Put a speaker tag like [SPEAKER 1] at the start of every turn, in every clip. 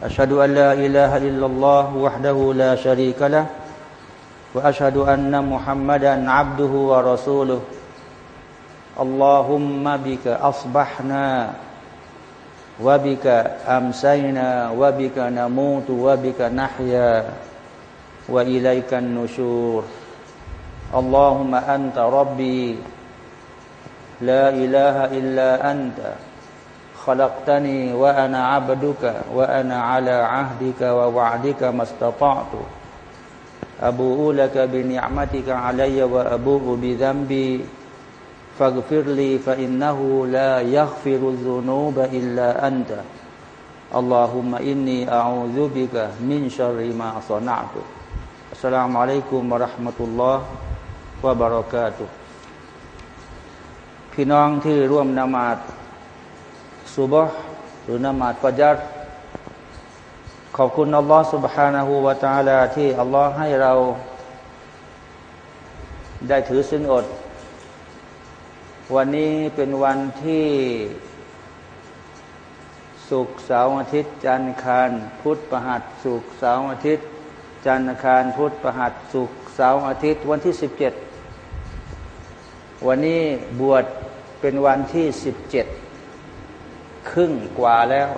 [SPEAKER 1] أشهد أن لا إله إلا الله وحده لا شريك له وأشهد أن محمدا عبده ورسوله. اللهم بك أصبحنا وبك أمسينا وبك نموت وبك نحيا وإليك النشور. اللهم أنت ربي لا إله إلا أنت. خلقتني وأنا عبدك وأنا على عهدك ووعدك ما استطعت أبوء لك بنعمتك علي وأبوء بذنبي فاغفر لي فإنه لا يغفر الذنوب إلا أنت اللهم إني أعوذ بك من شر ما صنعت السلام عليكم ورحمة الله وبركاته พี่น้องที่ร่วมนมาด ซุบฮ์หรือนมาดฟัจัรขอบคุณอัลลอฮ์ سبحانه และ تعالى ที่อัลลอฮ์ให้เราได้ถือศีลอด วันนี้เป็นวันที่สุกเสาร์อาทิตย์จันทร์คารพุธประหัสสุกเสาร์อาทิตย์ จันทร์คารพุธประหัสสุกเสาร์อาทิตย์ วันที่สิบเจ็ดวันนี้บวชเป็นวันที่สิบเจ็ด ครึ่งกว่าแล้ว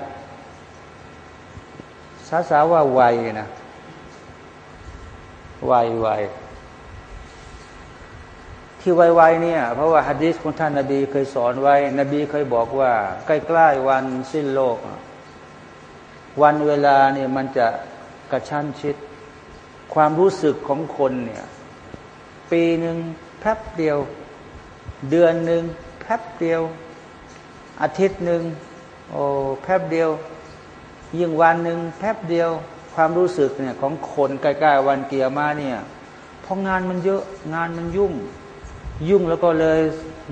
[SPEAKER 1] สาสาว่าไวนะไวไวที่ไวๆเนี่ย เพราะว่าฮะดีษของท่านนาบีเคยสอนไว้ นบีเคยบอกว่า ใกล้ๆวันสิ้นโลก วันเวลาเนี่ยมันจะกระชั้นชิด ความรู้สึกของคนเนี่ย ปีหนึ่งแป๊บเดียว เดือนหนึ่งแป๊บเดียว อาทิตย์หนึ่ง โอ้แป๊บเดียว ยิ่งวันหนึ่งแป๊บเดียว ความรู้สึกเนี่ยของคนใกล้ๆวันเกียร์มาเนี่ยเพราะงานมันเยอะงานมันยุ่ง ยุ่งแล้วก็เลย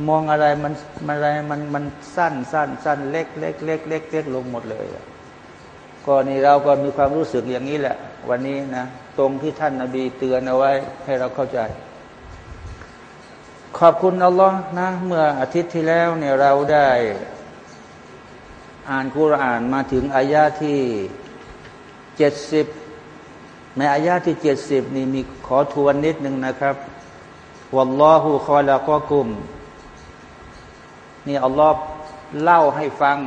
[SPEAKER 1] มองอะไรมันมันอะไรมันมันสั้นสั้นสั้นเล็กเล็กเล็กเล็กเล็กลงหมดเลยก็นี่เราก็มีความรู้สึกอย่างนี้แหละ วันนี้นะตรงที่ท่านนาบีเตือนเอาไว้ให้เราเข้าใจ ขอบคุณอัลลอฮ์นะ เมื่ออาทิตย์ที่แล้วเนี่ยเราได้ อ่านกุรานมาถึงอายาที่เจ็ดสิบในอายาที่เจ็ดสิบนี่มีขอทวนนิดหนึ่งนะครับวัลลอฮุคอยละกอกุม นี่อัลลอฮ์เล่าให้ฟัง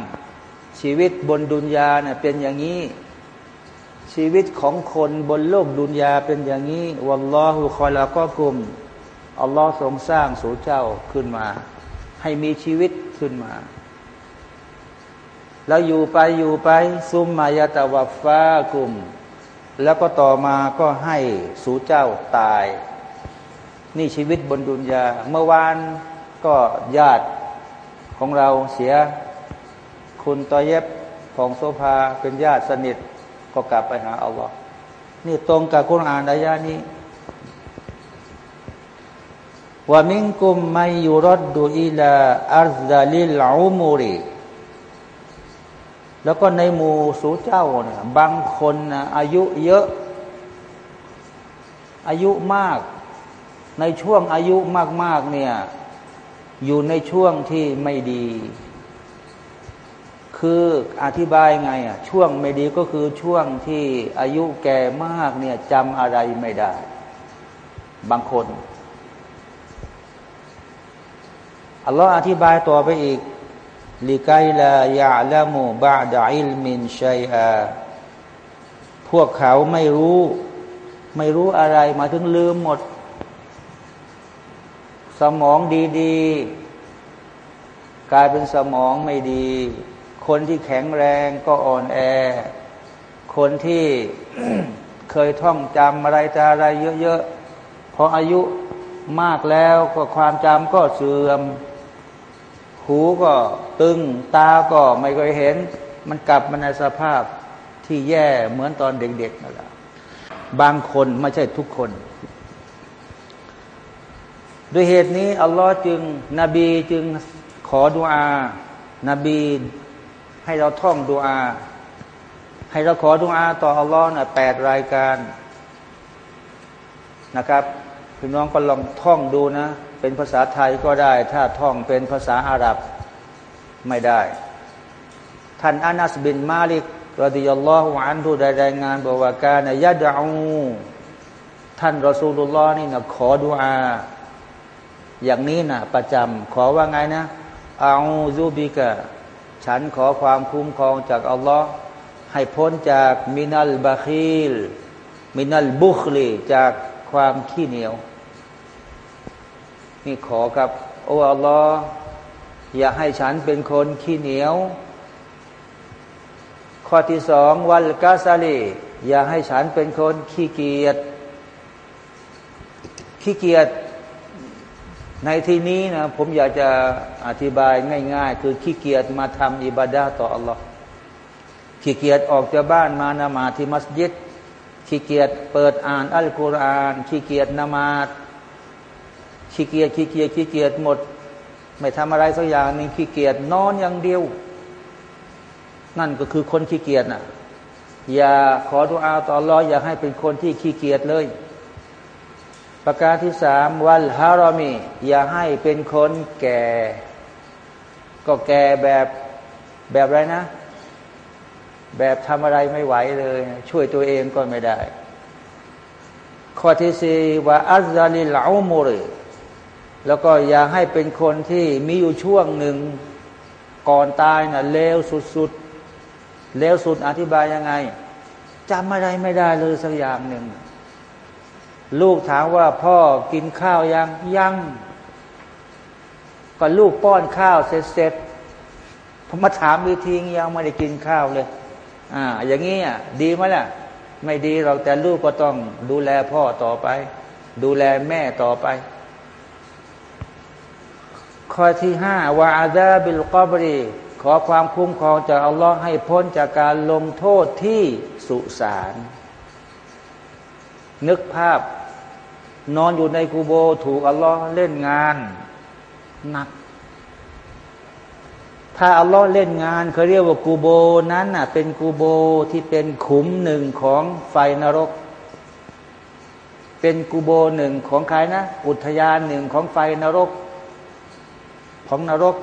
[SPEAKER 1] ชีวิตบนดุนยาเนี่ยเป็นอย่างนี้ ชีวิตของคนบนโลกดุนยาเป็นอย่างนี้วัลลอฮุคอยละกอกุมอัลลอฮ์ทรงสร้างสู่เจ้าขึ้นมา ให้มีชีวิตขึ้นมา แล้วอยู่ไปอยู่ไป ซุมมายาตะวัฟ้ากุม แล้วก็ต่อมาก็ให้สู่เจ้าตาย นี่ชีวิตบนดุนยา เมื่อวานก็ญาติของเราเสีย คุณตอเย็บของโซภาเป็นญาติสนิทก็กลับไปหาอัลลอฮ์นี่ตรงกับคุณอ่านอายานี้ว่ามิงกุมไมยุรดดูอิลาอัลซาลิลอุมูรี แล้วก็ในหมู่สูเจ้าเนี่ยบางคนนะอายุเยอะ อายุมาก ในช่วงอายุมาก ๆ เนี่ย อยู่ในช่วงที่ไม่ดี คืออธิบายไงอะช่วงไม่ดีก็คือช่วงที่อายุแก่มากเนี่ยจำอะไรไม่ได้ บางคนอัลลอฮ์อธิบายต่อไปอีก ลิกายลายาละมูบาดอิลมินชัยอาพวกเขาไม่รู้ ไม่รู้อะไรมาถึงลืมหมด สมองดีๆ กลายเป็นสมองไม่ดี คนที่แข็งแรงก็อ่อนแอ คนที่เคยท่องจำอะไรจะอะไรเยอะๆพออายุมากแล้วก็ความจำก็เสื่อม หูก็ตึงตาก็ไม่เคยเห็น มันกลับมาในสภาพที่แย่เหมือนตอนเด็กๆนั่นแหละบางคนไม่ใช่ทุกคน ด้วยเหตุนี้ อัลลอฮ์จึง นบีจึงขอดุอา นบีให้เราท่องดุอา ให้เราขอดุอาต่ออัลลอฮ์นะแปดรายการนะครับพี่น้องก็ลองท่องดูนะ เป็นภาษาไทยก็ได้ ถ้าท่องเป็นภาษาอาหรับไม่ได้ ท่านอานัสบินมาลิกรดิยัลลอฮุอันทุได้รายงานบอกว่าการยะดาอูท่านรอซูลุลลอฮ์นี่นะขอดุอาอย่างนี้นะประจำขอว่าไงนะอาซูบิกะฉันขอความคุ้มครองจากอัลลอฮ์ให้พ้นจากมินัลบาคิลมินัลบุคลีจากความขี้เหนียว นี่ขอกับ โอ้อัลลอฮ์อย่าให้ฉันเป็นคนขี้เหนียว ข้อที่สองวัลกาซาลีอย่าให้ฉันเป็นคนขี้เกียจขี้เกียจในที่นี้นะผมอยากจะอธิบายง่าย ๆ คือขี้เกียจมาทำอิบาดาต่ออัลลอฮ์ขี้เกียจออกจากบ้านมานมาที่มัสยิดขี้เกียจเปิดอ่านอัลกุรอานขี้เกียจนมาด ขี้เกียจขี้เกียจขี้เกียจหมด ไม่ทำอะไรสักอย่างนึงขี้เกียจนอนอย่างเดียว นั่นก็คือคนขี้เกียจน่ะ อย่าขอดุอาต่อรออย่าให้เป็นคนที่ขี้เกียจเลย ประการที่สามวัลฮารอมี อย่าให้เป็นคนแก่ ก็แก่แบบแบบไรนะ แบบทำอะไรไม่ไหวเลย ช่วยตัวเองก็ไม่ได้ข้อที่สี่ว่าอัลลาลิลาอุมุร แล้วก็อย่าให้เป็นคนที่มีอยู่ช่วงหนึ่งก่อนตายนะ่ะเลวสุดๆเลวสุดอธิบายยังไงจำอะไรไม่ได้เลยสักอย่างหนึ่ง ลูกถามว่าพ่อกินข้าวยังยังก็ลูกป้อนข้าวเสร็จเสร็จผมมาถามวิธียังไม่ได้กินข้าวเลยอ่าอย่างนี้อะดีไหมล่ะ ไม่ดีเราแต่ลูกก็ต้องดูแลพ่อต่อไป ดูแลแม่ต่อไป ข้อที่ห้าวาอาดาบิลกอบรีขอความคุ้มครองจากอัลลอฮ์ให้พ้นจากการลงโทษที่สุสานนึกภาพ นอนอยู่ในกูโบถูกอัลลอฮ์เล่นงานหนัก ถ้าอัลลอฮ์เล่นงานเขาเรียกว่ากูโบนั้นน่ะ เป็นกูโบที่เป็นขุมหนึ่งของไฟนรก เป็นกูโบหนึ่งของใครนะ อุทยานหนึ่งของไฟนรก ของนรก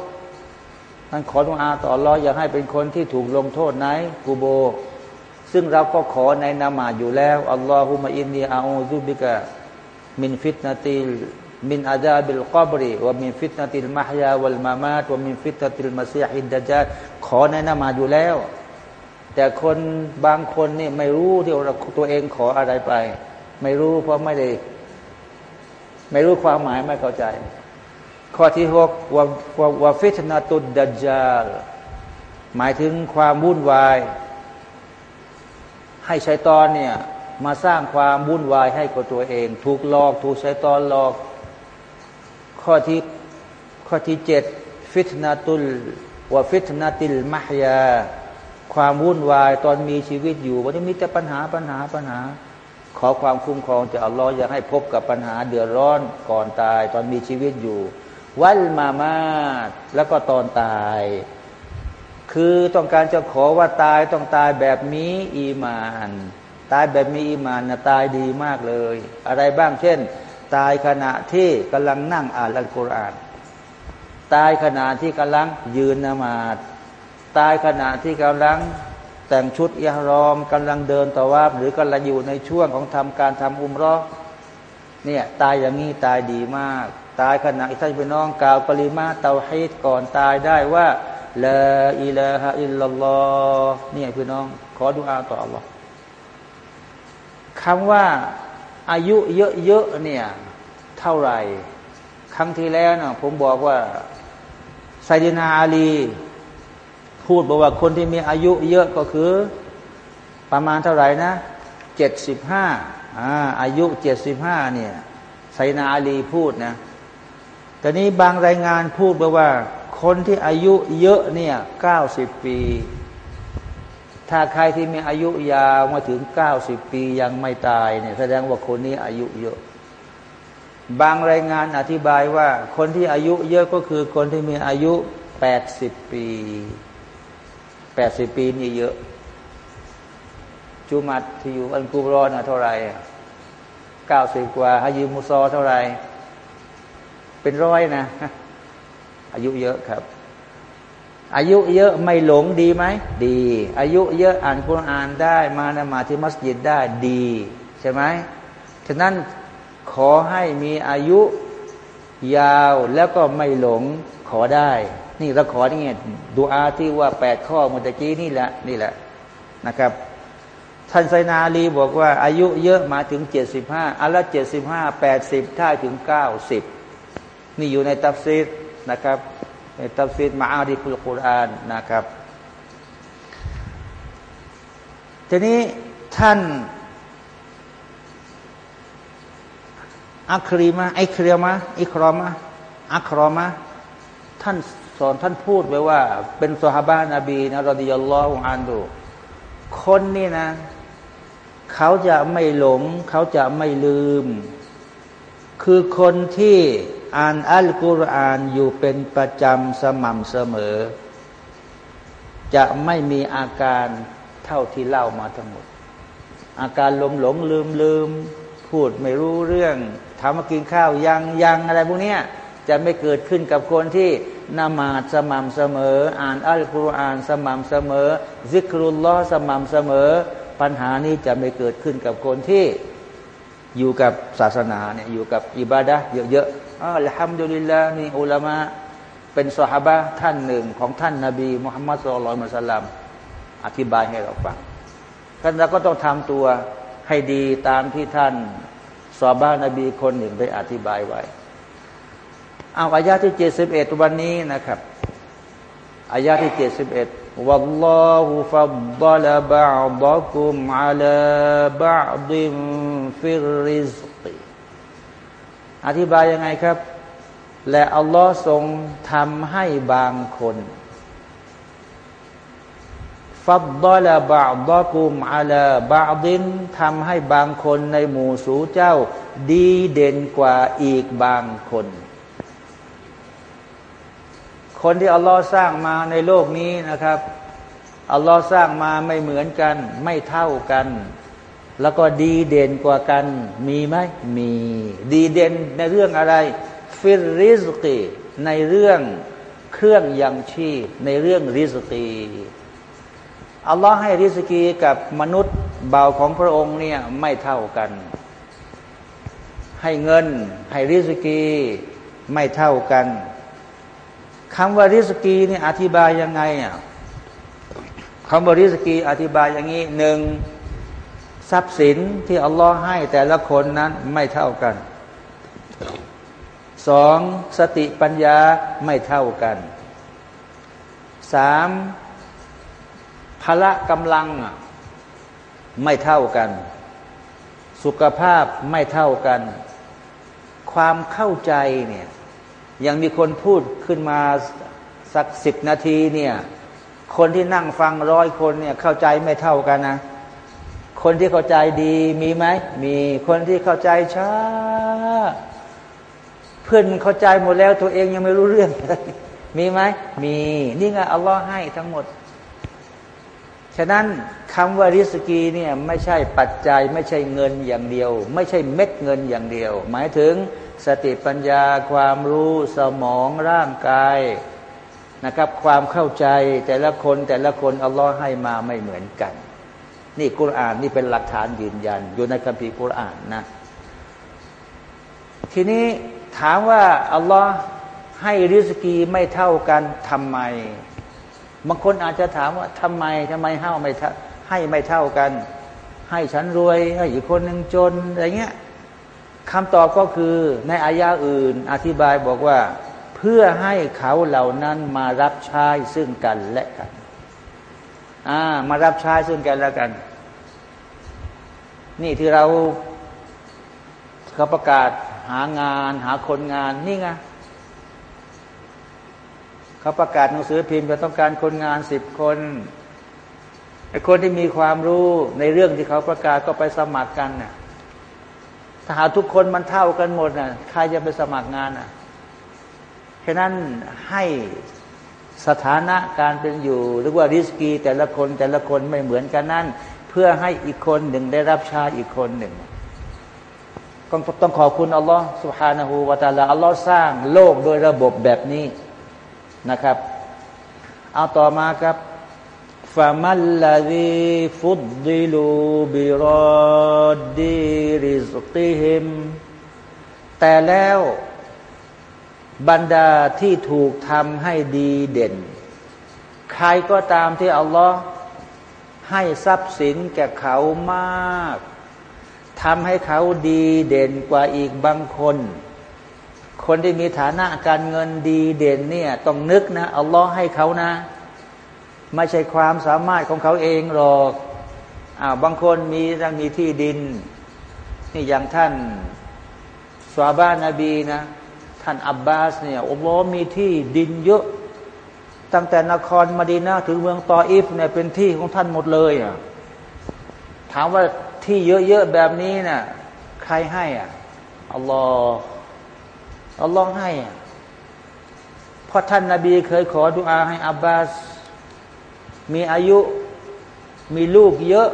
[SPEAKER 1] นั่นขอดุอาต่ออัลลออย่าให้เป็นคนที่ถูกลงโทษในกูโบ ซึ่งเราก็ขอในนามาอยู่แล้วอัลลอฮุมะอินนีอาอูซุบิกะมินฟิตนาติลมินอาดาบิลกอบรีว่ามินฟิตนาติลมหยาวัลมามาตว่ามินฟิตนาติลมาซีฮิดดาจาขอในนามาอยู่แล้ว แต่คนบางคนนี่ไม่รู้ที่เราตัวเองขออะไรไป ไม่รู้เพราะไม่ได้ ไม่รู้ความหมายไม่เข้าใจ ข้อที่หกว่าว่าฟิตนาตุดดัจจาลหมายถึงความวุ่นวาย ให้ใช้ตอนเนี่ยมาสร้างความวุ่นวายให้กับตัวเอง ถูกหลอก ถูกใช้ตอนหลอก ข้อที่ข้อที่เจ็ดฟิตนาตุลว่าฟิตนาติลมหยา ความวุ่นวายตอนมีชีวิตอยู่วันนี้มีแต่ปัญหาปัญหาปัญหา ขอความคุ้มครองจากอัลลอฮ์อย่าให้พบกับปัญหาเดือดร้อนก่อนตาย ตอนมีชีวิตอยู่ วัลมามาแล้วก็ตอนตาย คือต้องการจะขอว่าตายต้องตายแบบมีอีมาน ตายแบบมีอิมานนะตายดีมากเลย อะไรบ้างเช่น ตายขณะที่กำลังนั่งอ่านอัลกุรอานตายขณะที่กำลังยืนนมาดตายขณะที่กำลังแต่งชุดอิฮรอมกำลังเดินต่อว่าหรือกำลังอยู่ในช่วงของทำการทำอุมรอเนี่ยตายอย่างนี้ตายดีมาก ตายขณะท่านพี่น้องกล่าวปริมาเตาฮีดก่อนตายได้ว่าละอิลาฮะอิลลัลลอฮ์เนี่ยพี่น้อง ขอดุอาต่อ Allah คำว่าอายุเยอะๆเนี่ยเท่าไหร่ ครั้งที่แล้วนะผมบอกว่าไซดินาอาลี พูดบอกว่าคนที่มีอายุเยอะก็คือ ประมาณเท่าไหร่นะเจ็ดสิบห้าอายุเจ็ดสิบห้าเนี่ยไซนาอาลีพูดนะ แต่นี้บางรายงานพูดบอกว่า คนที่อายุเยอะเนี่ยเก้าสิบปี ถ้าใครที่มีอายุยาวมาถึงเก้าสิบปียังไม่ตายเนี่ยแสดงว่าคนนี้อายุเยอะ บางรายงานอธิบายว่า คนที่อายุเยอะก็คือคนที่มีอายุแปดสิบปีแปดสิบปีนี่เยอะจุมัดที่อยู่อันกุรอนะเท่าไหร่เก้าสิบกว่าฮายิมุซอเท่าไหร่ เป็นร้อยนะ อายุเยอะครับ อายุเยอะไม่หลงดีไหม ดี อายุเยอะอ่านคุรานได้มานะมาที่มัสยิดได้ดี ใช่ไหมฉะนั้นขอให้มีอายุยาวแล้วก็ไม่หลงขอได้ นี่เราขอนี่ดูอาที่ว่าแปดข้อเมื่อกี้นี่แหละนี่แหละนะครับท่านไซนาลีบอกว่าอายุเยอะมาถึงเจ็ดสิบห้าอัลละเจ็ดสิบห้าแปดสิบถ้าถึงเก้าสิบ นี่อยู่ในตัฟซีรนะครับ ในตัฟซีรมาอาดีคุลกุรอานนะครับ ทีนี้ท่านอัครีมาไอครีมาอิครอมาอัครอมาท่านสอนท่านพูดไว้ว่า เป็นสหบานาบีนะรดิยัลลอฮุอันดูคนนี่นะ เขาจะไม่หลง เขาจะไม่ลืม คือคนที่ อ่านอัลกุรอานอยู่เป็นประจำสม่ำเสมอ จะไม่มีอาการเท่าที่เล่ามาทั้งหมด อาการหลงหลงลืมลืมพูดไม่รู้เรื่องทำมากินข้าวยังยังอะไรพวกนี้จะไม่เกิดขึ้นกับคนที่นมาดสม่ำเสมอ อ่านอัลกุรอานสม่ำเสมอซิกรุลลอสม่ำเสมอ ปัญหานี้จะไม่เกิดขึ้นกับคนที่อยู่กับศาสนาเนี่ยอยู่กับอิบาดะเยอะๆ อัลฮัมดุลิลลาห์นี่อุลามะเป็นสหบะท่านหนึ่งของท่านนาบีมุฮัมมัดสุลลัลมุสลัมอธิบายให้เราฟังท่านเราก็ต้องทำตัวให้ดีตามที่ท่านสอบบ้านนบีคนหนึ่งไปอธิบายไว้ เอาอายาที่เจ็ดสิบเอ็ดวันนี้นะครับอายาที่เจ็ดสิบเอ็ดวัลลอฮุฟัดดลบะอัลบะกุมอัลาบะดิมฟิริซ อธิบายยังไงครับ และอัลลอฮ์ทรงทำให้บางคนฟัดดอลบาดกุมอาลาบาดินทำให้บางคนในหมู่สูเจ้า ดีเด่นกว่าอีกบางคน คนที่อัลลอฮ์สร้างมาในโลกนี้นะครับอัลลอฮ์สร้างมาไม่เหมือนกัน ไม่เท่ากัน แล้วก็ดีเด่นกว่ากันมีไหมมี ดีเด่นในเรื่องอะไร ฟิริสกีในเรื่องเครื่องยังชีพในเรื่องริสกีอัลลอฮ์ให้ริสกีกับมนุษย์เบาของพระองค์เนี่ยไม่เท่ากัน ให้เงินให้ริสกีไม่เท่ากันคำว่าริสกีนี่อธิบายยังไงอะคำว่าริสกีอธิบายอย่างนี้หนึ่ง ทรัพย์สินที่อัลลอฮ์ให้แต่ละคนนั้นไม่เท่ากันสองสติปัญญาไม่เท่ากันสามพละกำลังไม่เท่ากัน สุขภาพไม่เท่ากัน ความเข้าใจเนี่ยยังมีคนพูดขึ้นมาสักสิบนาทีเนี่ยคนที่นั่งฟังร้อยคนเนี่ยเข้าใจไม่เท่ากันนะ คนที่เข้าใจดีมีไหม มีคนที่เข้าใจช้า เพื่อนเข้าใจหมดแล้วตัวเองยังไม่รู้เรื่อง มีไหม มี นี่ไงอัลลอฮ์ให้ทั้งหมด ฉะนั้นคำว่าริสกีเนี่ยไม่ใช่ปัจจัย ไม่ใช่เงินอย่างเดียว ไม่ใช่เม็ดเงินอย่างเดียว หมายถึงสติปัญญาความรู้สมองร่างกายนะครับ ความเข้าใจแต่ละคนแต่ละคนอัลลอฮ์ให้มาไม่เหมือนกัน นี่กุรอานนี่เป็นหลักฐานยืนยัน อยู่ในคัมภีร์กุรอานนะ ทีนี้ถามว่าอัลลอฮ์ให้ริสกีไม่เท่ากันทำไม บางคนอาจจะถามว่าทำไมทำไมให้ไม่ให้ไม่เท่ากัน ให้ฉันรวยให้อีกคนหนึ่งจนอะไรเงี้ยคำตอบก็คือในอายาอื่น อธิบายบอกว่า เพื่อให้เขาเหล่านั้นมารับใช้ซึ่งกันและกัน อ่า มารับใช้ซึ่งกันและกัน นี่ที่เราเขาประกาศหางานหาคนงานนี่ไงเขาประกาศหนังสือพิมพ์จะต้องการคนงานสิบคนไอ้คนที่มีความรู้ในเรื่องที่เขาประกาศก็ไปสมัครกันน่ะถ้าหาทุกคนมันเท่ากันหมดน่ะใครจะไปสมัครงานน่ะฉะนั้นให้สถานะการเป็นอยู่ หรือว่าริสกีแต่ละคนแต่ละคนไม่เหมือนกันนั่น เพื่อให้อีกคนหนึ่งได้รับชาอีกคนหนึ่งต้องต้องขอบคุณอัลลอฮ์สุฮานะฮูวาตาลาอัลลอฮ์สร้างโลกโดยระบบแบบนี้นะครับ เอาต่อมาครับฟามัลลาดีฟุดดิลูบิรอดีริสติฮิมแต่แล้วบรรดาที่ถูกทำให้ดีเด่น ใครก็ตามที่อัลลอฮ์ ให้ทรัพย์สินแก่เขามากทำให้เขาดีเด่นกว่าอีกบางคน คนที่มีฐานะการเงินดีเด่นเนี่ยต้องนึกนะอัลลอฮ์ให้เขานะ ไม่ใช่ความสามารถของเขาเองหรอกอ้าวบางคนมีมีที่ดิน นี่อย่างท่านสวาบานาบีนะ ท่านอับบาสเนี่ยอัลลอฮ์มีที่ดินเยอะ ตั้งแต่นครมาดีนาถึงเมืองตออิฟเนี่ยเป็นที่ของท่านหมดเลยอะถามว่าที่เยอะๆแบบนี้นะ่ะใครให้อะอัลลอฮ์อัลลอฮ์ให้อะเพราะท่านนาบีเคยขอดุอาให้อับบาส มีอายุมีลูกเยอะ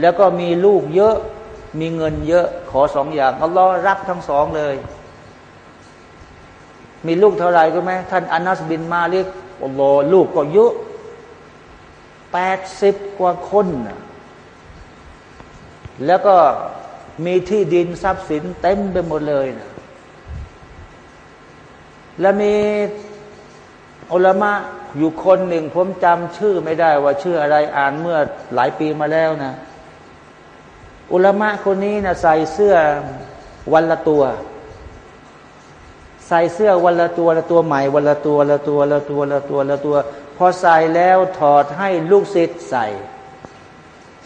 [SPEAKER 1] แล้วก็มีลูกเยอะ มีเงินเยอะ ขอสองอย่างอัลลอฮ์รับทั้งสองเลย มีลูกเท่าไหร่ก็ไหมท่านอานัสบินมาเรียกอัลลอฮ์ลูกก็เยอะแปดสิบกว่าคนนะแล้วก็มีที่ดินทรัพย์สินเต็มไปหมดเลยนะและมีอุลมะอยู่คนหนึ่งผมจำชื่อไม่ได้ว่าชื่ออะไรอ่านเมื่อหลายปีมาแล้วนะ อุลมะคนนี้นะใส่เสื้อวันละตัว ใส่เสื้อวันละตัวละตัวใหม่วันละตัวละตัวละตัวละตัวละตัว พอใส่แล้วถอดให้ลูกศิษย์ใส่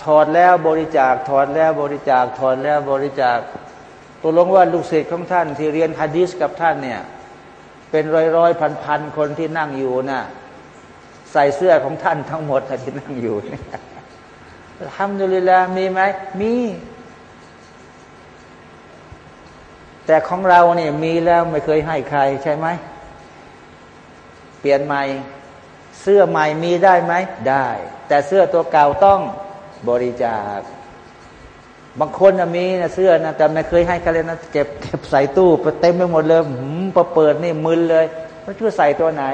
[SPEAKER 1] ถอดแล้วบริจาค ถอดแล้วบริจาค ถอดแล้วบริจาคตัวลงว่าลูกศิษย์ของท่านที่เรียนฮะดีสกับท่านเนี่ย เป็นร้อยร้อยพันพันคนที่นั่งอยู่นะ่ะใส่เสื้อของท่านทั้งหมดที่นั่งอยู่ทำดุลิลามีไหมมี แต่ของเราเนี่ยมีแล้วไม่เคยให้ใครใช่ไหม เปลี่ยนใหม่ เสื้อใหม่มีได้ไหม ได้ แต่เสื้อตัวเก่าต้องบริจาค บางคนมีนะเสื้อนะแต่ไม่เคยให้ใครเลยนะเก็บเก็บใส่ตู้ไปเต็มไปหมดเลยหืมพอเปิดนี่มึนเลยว่าชื่อใส่ตัวไหน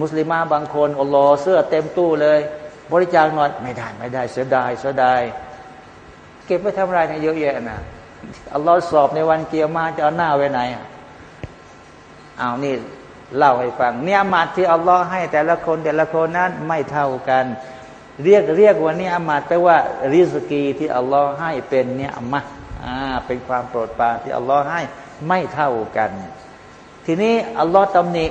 [SPEAKER 1] มุสลิมาบางคนอัลลอฮ์เสื้อเต็มตู้เลย บริจาคหน่อยไม่ได้ไม่ได้เสียดายเสียดายเก็บไว้ทำไรเนี่ยเยอะแยะนะ อัลลอฮ์สอบในวันกิยามะฮ์จะเอาหน้าไว้ไหนอะเอานี่เล่าให้ฟัง เนี่ยมาที่อัลลอฮ์ให้แต่ละคนแต่ละคนนั้นไม่เท่ากัน เรียกเรียกว่านี่อามาแปลว่าริสกีที่อัลลอฮ์ให้เป็นเนี่ยอมาอ่าเป็นความโปรดปรานที่อัลลอฮ์ให้ไม่เท่ากัน ทีนี้อัลลอฮ์ตำหนิ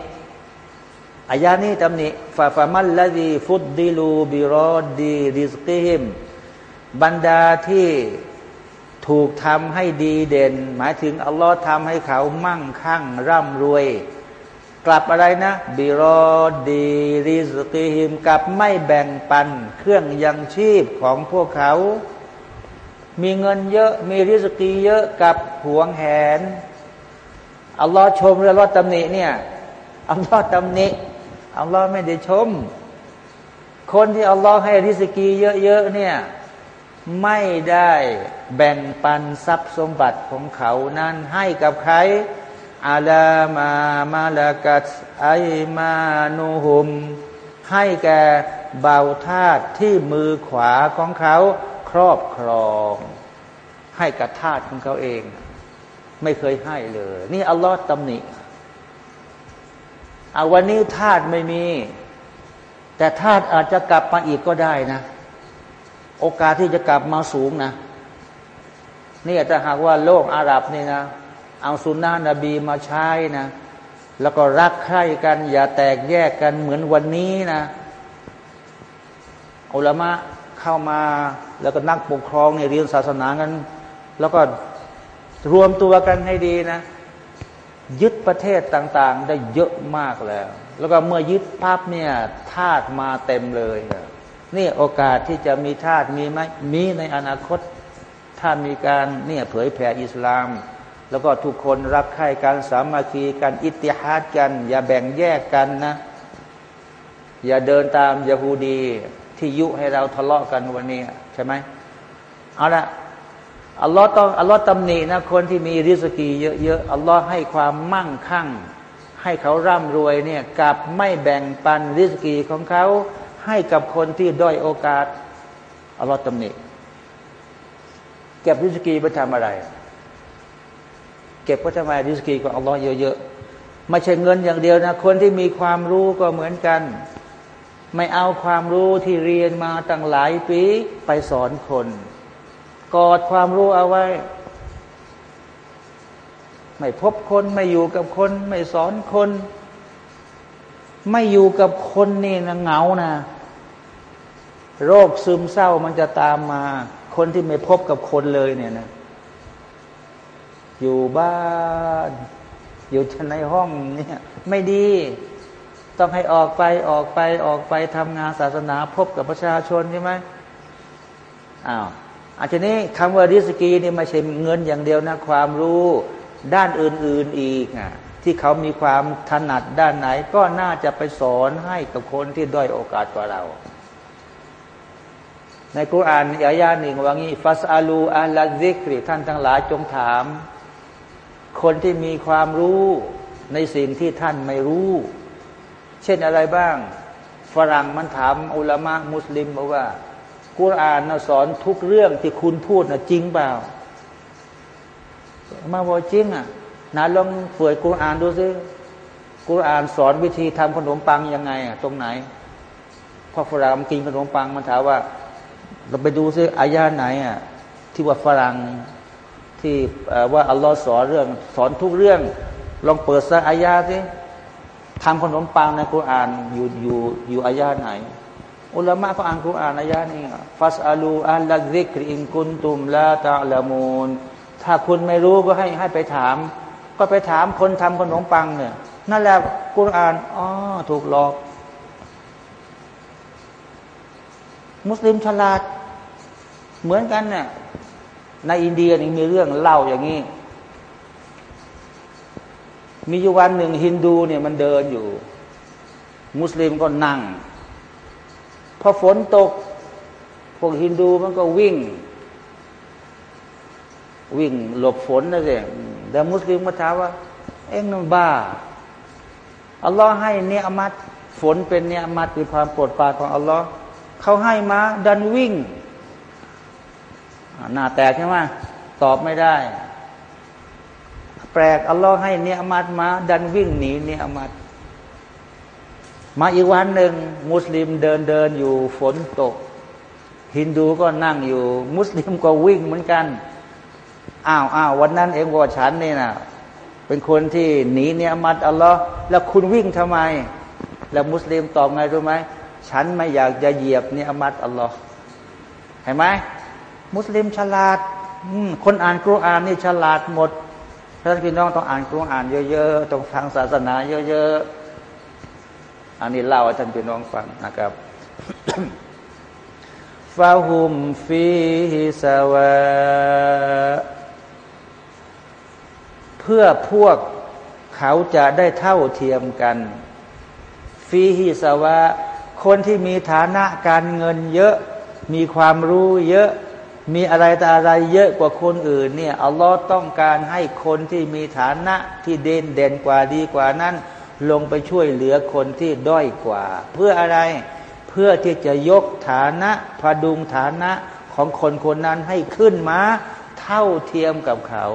[SPEAKER 1] อายานี้ตำหนิف فما الذين فضلوا برادي رزقهمบรรดาที่ ถูกทำให้ดีเด่น หมายถึงอัลลอฮ์ทำให้เขามั่งคั่งร่ำรวย กลับอะไรนะ บิรอดีริสติหิมกับไม่แบ่งปัน เครื่องยังชีพของพวกเขา มีเงินเยอะมีริสกีเยอะกับหวงแหนอัลลอฮ์ชมหรืออัลลอฮ์ตำหนิเนี่ยอัลลอฮ์ตำหนิอัลลอฮ์ไม่ได้ชม คนที่อัลลอฮ์ให้ริสกีเยอะๆเนี่ย ไม่ได้แบ่งปันทรัพย์สมบัติของเขานั้นให้กับใครอาลามามาลากัสไอมานูหุม ให้แก่เบาทาตที่มือขวาของเขาครอบครอง ให้กับทาตของเขาเอง ไม่เคยให้เลย นี่อัลลอฮ์ตำหนิอาวันนี้ทาตไม่มี แต่ทาตอาจจะกลับมาอีกก็ได้นะ โอกาสที่จะกลับมาสูงนะนี่อาจจะหากว่าโลกอาหรับนี่นะ เอาสุนนะนบีมาใช้นะ แล้วก็รักใคร่กัน อย่าแตกแยกกันเหมือนวันนี้นะอุลามะเข้ามาแล้วก็นักปกครองเนี่ยเรียนศาสนากัน แล้วก็รวมตัวกันให้ดีนะ ยึดประเทศต่าง ๆ ได้เยอะมากแล้ว แล้วก็เมื่อยึดภาพเนี่ยธาตุมาเต็มเลยนี่ นี่โอกาสที่จะมีธาตุมีไหมมีในอนาคต ถ้ามีการเนี่ยเผยแผ่อิสลาม แล้วก็ทุกคนรักใคร่กันสามัคคีกันอิติฮัดกัน อย่าแบ่งแยกกันนะ อย่าเดินตามยาฮูดีที่ยุให้เราทะเลาะกันวันนี้ใช่ไหมเอาละอัลลอฮ์ต้องอัลลอฮ์ตำหนินะคนที่มีริสกีเยอะๆอัลลอฮ์ให้ความมั่งคั่ง ให้เขาร่ำรวยเนี่ยกับไม่แบ่งปันริสกีของเขา ให้กับคนที่ด้อยโอกาสอัลลอฮ์ตำหนิเก็บริสกีไปทำอะไร เก็บไว้ทำไมริสกีของอัลลอฮ์เยอะๆไม่ใช่เงินอย่างเดียวนะ คนที่มีความรู้ก็เหมือนกัน ไม่เอาความรู้ที่เรียนมาตั้งหลายปีไปสอนคน กอดความรู้เอาไว้ ไม่พบคนไม่อยู่กับคน ไม่สอนคน ไม่อยู่กับคนนี่นะเหงานะ โรคซึมเศร้ามันจะตามมา คนที่ไม่พบกับคนเลยเนี่ยนะ อยู่บ้าน อยู่ในห้องเนี่ยไม่ดี ต้องให้ออกไปออกไปออกไปทำงานศาสนาพบกับประชาชนใช่ไหมอ้าวอาจจะนี้คำว่าริสกีนี่ไม่ใช่เงินอย่างเดียวนะความรู้ด้านอื่น ๆอีกอะที่เขามีความถนัดด้านไหน ก็น่าจะไปสอนให้กับคนที่ด้อยโอกาสกว่าเรา ในกุรอานอายาหนึ่งว่างี้ฟัสอาลูอัลลาซิกริท่านทั้งหลายจงถาม คนที่มีความรู้ในสิ่งที่ท่านไม่รู้ เช่นอะไรบ้าง ฝรั่งมันถามอุลามะมุสลิมบอกว่ากุรานนะสอนทุกเรื่องที่คุณพูดนะจริงเปล่า มาบอกจริงอะนาลองเปิดกุรานดูซิกุรานสอนวิธีทำขนมปังยังไงอะตรงไหนพอฝรั่งกินขนมปังมันถามว่า เราไปดูซิอายาไหนอะที่ว่าฝรั่งที่ว่าอัลลอฮ์สอนเรื่อง สอนทุกเรื่อง ลองเปิดสักอายาสิทำขนมปังในกุรอานอยู่อยู่อยู่อายาไหน อุลามะก็อ่านคุรานอายะนี้ฟัสอาลูอัลลัซิกรอินกุนตุมลาตะละมูนถ้าคุณไม่รู้ก็ให้ให้ไปถาม ก็ไปถามคนทำขนมปังเนี่ยนั่นแหละกุรอานอ๋อถูกหลอก มุสลิมฉลาด เหมือนกันเนี่ยในอินเดียนี่มีเรื่องเล่าอย่างนี้ มีอยู่วันหนึ่งฮินดูเนี่ยมันเดินอยู่ มุสลิมก็นั่ง พอฝนตก พวกฮินดูมันก็วิ่ง วิ่งหลบฝนนะสิแต่มุสลิมมาถามว่า เอ็งนั่นบ้า อัลลอฮ์ให้เนียมัดฝนเป็นเนียมัดคือความโปรดปรานของอัลลอฮ์ เขาให้มาดันวิ่งหน้าแตกใช่ไหมตอบไม่ได้ แปลกอัลลอฮ์ให้เนียมัดมา ดันวิ่งหนีเนียมัดมาอีกวันหนึ่งมุสลิมเดินเดินอยู่ฝนตก ฮินดูก็นั่งอยู่ มุสลิมก็วิ่งเหมือนกันอ้าวอ้าววันนั้นเองว่าฉันนี่นะเป็นคนที่หนีเนียมัดอัลลอฮ์แล้วคุณวิ่งทำไม แล้วมุสลิมตอบไงรู้ไหม ฉันไม่อยากจะเหยียบเนี่ยมัดอัลลอฮ์เห็นไหมมุสลิมฉลาดคนอ่านกุรอานนี่ฉลาดหมดท่านพี่น้องต้องอ่านกุรอานเยอะๆต้องฟังศาสนาเยอะๆอันนี้เล่าให้ท่านพี่น้องฟังนะครับฟาหุมฟีฮิสวะเพื่อพวกเขาจะได้เท่าเทียมกันฟีฮิสวะ คนที่มีฐานะการเงินเยอะ มีความรู้เยอะ มีอะไรแต่อะไรเยอะกว่าคนอื่นเนี่ยอัลลอฮ์ต้องการให้คนที่มีฐานะที่เด่นเด่นกว่าดีกว่านั้น ลงไปช่วยเหลือคนที่ด้อยกว่า เพื่ออะไรเพื่อที่จะยกฐานะพดุงฐานะของคนคนนั้นให้ขึ้นมาเท่าเทียมกับเขา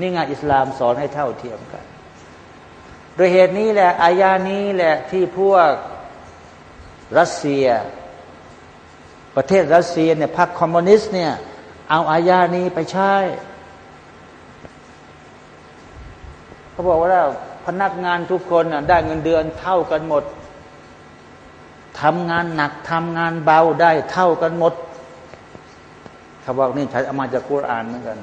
[SPEAKER 1] นี่งานอิสลามสอนให้เท่าเทียมกันโดยเหตุนี้แหละอายานี้แหละที่พวก รัสเซีย ประเทศรัสเซียเนี่ยพรรคคอมมิวนิสต์เนี่ย เอาอายานี้ไปใช้เขาบอกว่าพนักงานทุกคนได้เงินเดือนเท่ากันหมดทำงานหนักทำงานเบาได้เท่ากันหมดเขาบอกนี่ใช้อามาจากกุรอานเหมือนกัน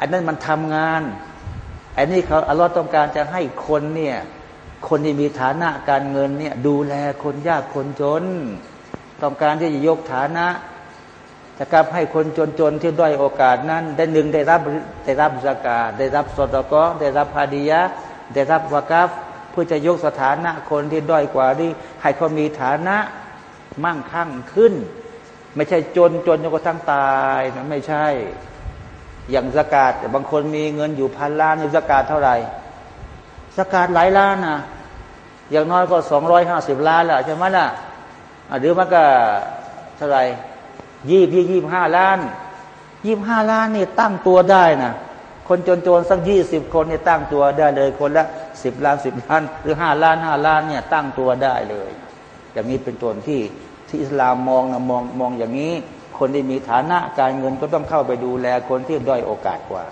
[SPEAKER 1] อันนั้นมันทำงาน อันนี้เขาอัลลอฮ์ต้องการจะให้คนเนี่ย คนที่มีฐานะการเงินเนี่ย ดูแลคนยากคนจน ต้องการที่จะยกฐานะจะกลับให้คนจนๆที่ด้อยโอกาสนั้น ได้หนึ่งได้รับได้รับสกาได้รับสตกได้รับพาดียะได้รับวากัฟเพื่อจะยกสถานะคนที่ด้อยกว่าที่ให้เขามีฐานะมั่งคั่งขึ้น ไม่ใช่จนจนจนกระทั่งตายนะไม่ใช่ อย่างสกาดบางคนมีเงินอยู่พันล้านสกาดเท่าไหร่สกาดหลายล้านนะอย่างน้อยก็สองร้อยห้าสิบล้านแหละใช่ไหมล่ะหรือมันก็เท่าไหร่ยี่พี่ยี่ห้าล้านยี่ห้าล้านนี่ตั้งตัวได้นะคนจนๆสักยี่สิบคนนี่ตั้งตัวได้เลยคนละสิบล้านสิบล้าน หรือห้าล้านห้าล้านเนี่ยตั้งตัวได้เลย อย่างนี้เป็นตัวที่ที่อิสลามมองนะมองมองอย่างนี้ คนที่มีฐานะการเงินก็ต้องเข้าไปดูแลคนที่ด้อยโอกาสกว่า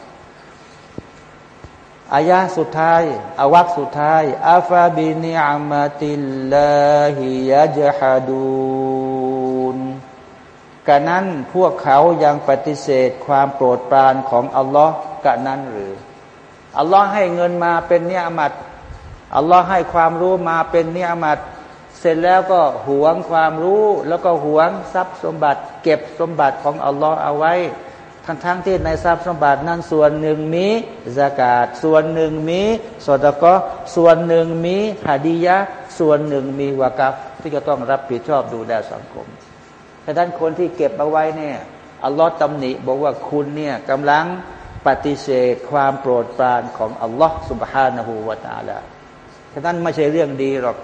[SPEAKER 1] อายะสุดท้ายอาวักสุดท้ายอาฟาบินิอามาติลลาฮิยะจฮาดูนกะนั้นพวกเขายังปฏิเสธความโปรดปรานของอัลลอฮ์กะนั้นหรือ อัลลอฮ์ให้เงินมาเป็นเนียมัดอัลลอฮ์ให้ความรู้มาเป็นเนียมัด เสร็จแล้วก็หวงความรู้แล้วก็หวงทรัพย์สมบัติ เก็บสมบัติของอัลลอฮ์เอาไว้ ทั้งทั้งที่ในทรัพย์สมบัตินั้นส่วนหนึ่งมีสกาดส่วนหนึ่งมีสดก็ส่วนหนึ่งมีฮาดียะส่วนหนึ่งมีวากัฟที่จะต้องรับผิดชอบดูแลสังคมฉะนั้นคนที่เก็บเอาไว้เนี่ยอัลลอฮ์ตำหนิบอกว่าคุณเนี่ยกำลังปฏิเสธความโปรดปรานของอัลลอฮ์สุบฮานะฮูวาตาละฉะนั้นไม่ใช่เรื่องดีหรอก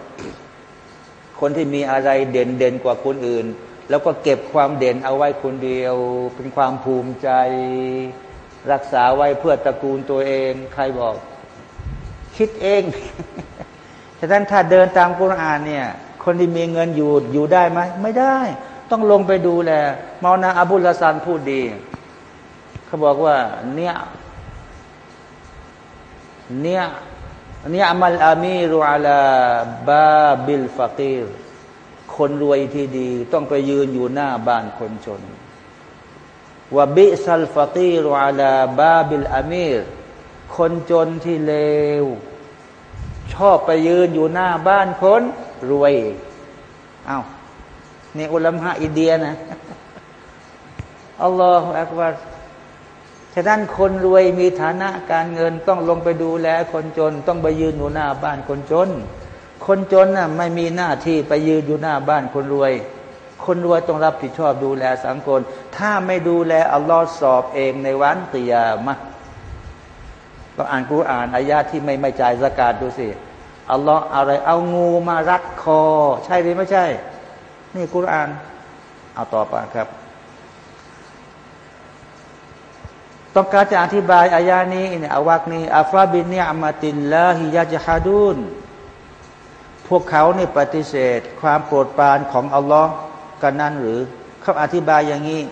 [SPEAKER 1] คนที่มีอะไรเด่นเด่นกว่าคนอื่น แล้วก็เก็บความเด่นเอาไว้คนเดียว เป็นความภูมิใจ รักษาไว้เพื่อตระกูลตัวเอง ใครบอก คิดเองฉะนั้นถ้าเดินตามกุรอานเนี่ย คนที่มีเงินอยู่อยู่ได้ไหมไม่ได้ ต้องลงไปดูแลมานาอบุลซันพูดดีเขาบอกว่า เนี่ย เนี่ย เนี่ยมัลอามีรุอาลาบาบิลฟากีรคนรวยที่ดี ต้องไปยืนอยู่หน้าบ้านคนจนว่าบิซัลฟากีรุอาลาบาบิลอามีรคนจนที่เลว ชอบไปยืนอยู่หน้าบ้านคนรวยอา้าวนี่อุลามะอินเดียนะอัลลอฮฺอักบาร ฉะนั้นคนรวยมีฐานะการเงินต้องลงไปดูแลคนจนต้องไปยืนอยู่หน้าบ้านคนจน คนจนน่ะไม่มีหน้าที่ไปยืนอยู่หน้าบ้านคนรวย คนรวยต้องรับผิดชอบดูแลสังคมถ้าไม่ดูแลอัลลอฮ์สอบเองในวันตียามะก็อ่านกูอ่านอายาที่ไม่ไม่จ่ายสกาดดูสิอัลลอฮ์อะไรเอางูมารัดคอ ใช่หรือไม่ใช่ นี่กุรอาน เอาต่อไปครับ ต้องการจะอธิบายอายานี้เนี่ยอวักนี้อัฟาบินเนียมาตินละฮิยาจฮาดุนพวกเขาเนี่ยปฏิเสธ ความโปรดปรานของอัลลอฮ์กันนั้นหรือเขาอธิบายอย่างนี้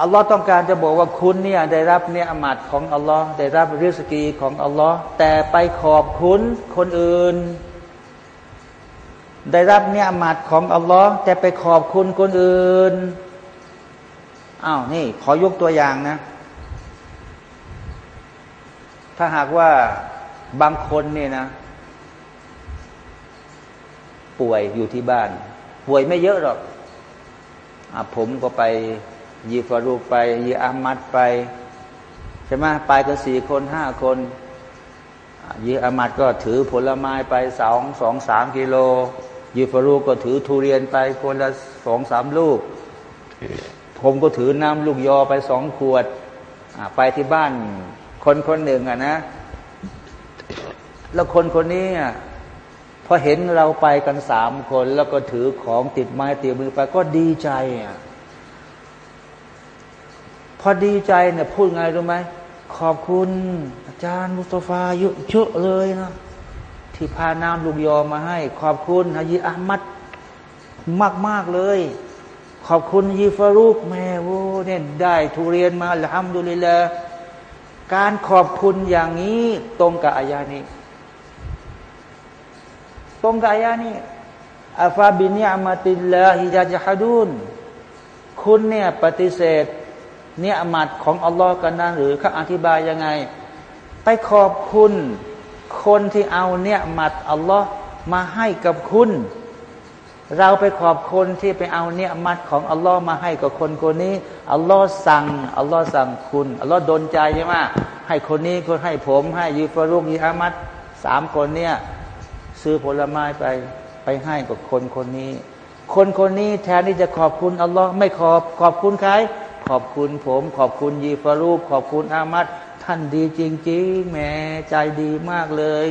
[SPEAKER 1] อัลลอฮ์ต้องการจะบอกว่าคุณเนี่ยได้รับเนี่ยอมัดของอัลลอฮ์ได้รับริสกีของอัลลอฮ์แต่ไปขอบคุณคนอื่น ได้รับเนี่ยมัดของอัลลอฮ์แต่ไปขอบคุณคนอื่น อ้าวนี่ ขอยกตัวอย่างนะ ถ้าหากว่าบางคนเนี่ยนะ ป่วยอยู่ที่บ้าน ป่วยไม่เยอะหรอกอผมก็ไปยีฟารูไป ยีอามัดไปใช่ไหมไปกันสี่คนห้าคนยีอามัดก็ถือผลไม้ไปสองสองสามกิโลยูฟารูก็ถือทุเรียนไปคนละสองสามลูก ผมก็ถือน้ำลูกยอไปสองขวดไปที่บ้านคนคนหนึ่งอะนะ แล้วคนคนนี้พอเห็นเราไปกันสามคน แล้วก็ถือของติดไม้ติดมือไปก็ดีใจอะพอดีใจเนี่ยพูดไงรู้ไหมขอบคุณอาจารย์มุสตฟาเยอะเลยนะ ที่พาน้ำลูกยอมาให้ ขอบคุณฮะยีอามัดมากมากเลย ขอบคุณยีฟารุกแม่โว้เนี่ยได้ทุเรียนมาละฮัมดุลิลละการขอบคุณอย่างนี้ตรงกับอายานี้ ตรงกับอายานี้อาฟาบินยามาติลลาฮิจาจฮัดุนคุณเนี่ยปฏิเสธเนี่ยอมัดของอัลลอฮ์กันนั้นหรือเขาอธิบายยังไง ไปขอบคุณ คนที่เอาเนี่ยมัดอัลลอฮ์มาให้กับคุณ เราไปขอบคนที่ไปเอาเนี่ยมัดของอัลลอฮ์มาให้กับคนคนนี้อัลลอฮ์สั่งอัลลอฮ์สั่งคุณอัลลอฮ์ดนใจใช่ไหมให้คนนี้คนให้ผมให้ยูฟารุกยีอามัดสามคนเนี่ยซื้อผลไม้ไปไปให้กับคนคนนี้ คนคนนี้แทนที่จะขอบคุณอัลลอฮ์ไม่ขอบขอบคุณใครขอบคุณผม ขอบคุณยีฟารุกขอบคุณอามัดท่านดีจริงๆแหมใจดีมากเลย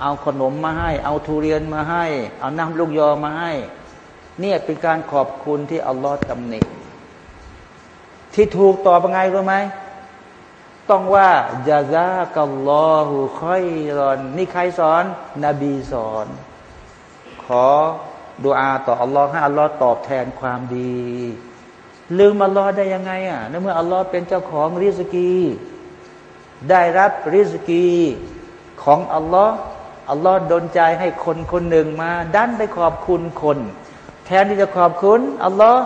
[SPEAKER 1] เอาขนมมาให้ เอาทุเรียนมาให้ เอาน้ำลูกยอมาให้ เนี่ยเป็นการขอบคุณที่อัลลอฮ์ตำหนิที่ถูกตอบยังไงรู้ไหมต้องว่าจาซากัลลอฮุคอยรอน นี่ใครสอน นบีสอน ขอดูอาต่ออัลลอฮ์ให้อัลลอฮ์ตอบแทนความดี ลืมอัลลอฮ์ได้ยังไงอะในเมื่ออัลลอฮ์เป็นเจ้าของริสกี ได้รับริสกีของอัลลอฮ์ อัลลอฮ์ดนใจให้คนคนหนึ่งมาดันไปขอบคุณคน แทนที่จะขอบคุณอัลลอฮ์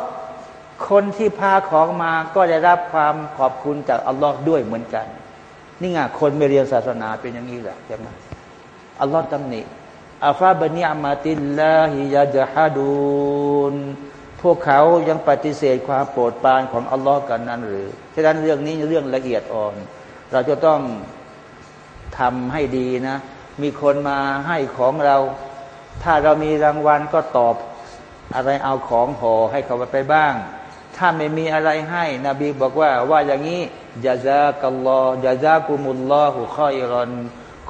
[SPEAKER 1] คนที่พาของมาก็ได้รับความขอบคุณจากอัลลอฮ์ด้วยเหมือนกัน นี่ไงคนไม่เรียนศาสนาเป็นอย่างนี้แหละใช่ไหมอัลลอฮ์ตำหนิอาฟาบเนียมาติลลาฮิยาจฮาดูนพวกเขายังปฏิเสธความโปรดปรานของอัลลอฮ์กันนั้นหรือ ฉะนั้นเรื่องนี้เรื่องละเอียดอ่อน เราจะต้องทำให้ดีนะ มีคนมาให้ของเรา ถ้าเรามีรางวัลก็ตอบอะไรเอาของห่อให้เขาไปบ้าง ถ้าไม่มีอะไรให้ นบีบอกว่า ว่าอย่างนี้ยาซากัลลอยาซากุมุลลอฮุข้อยรอน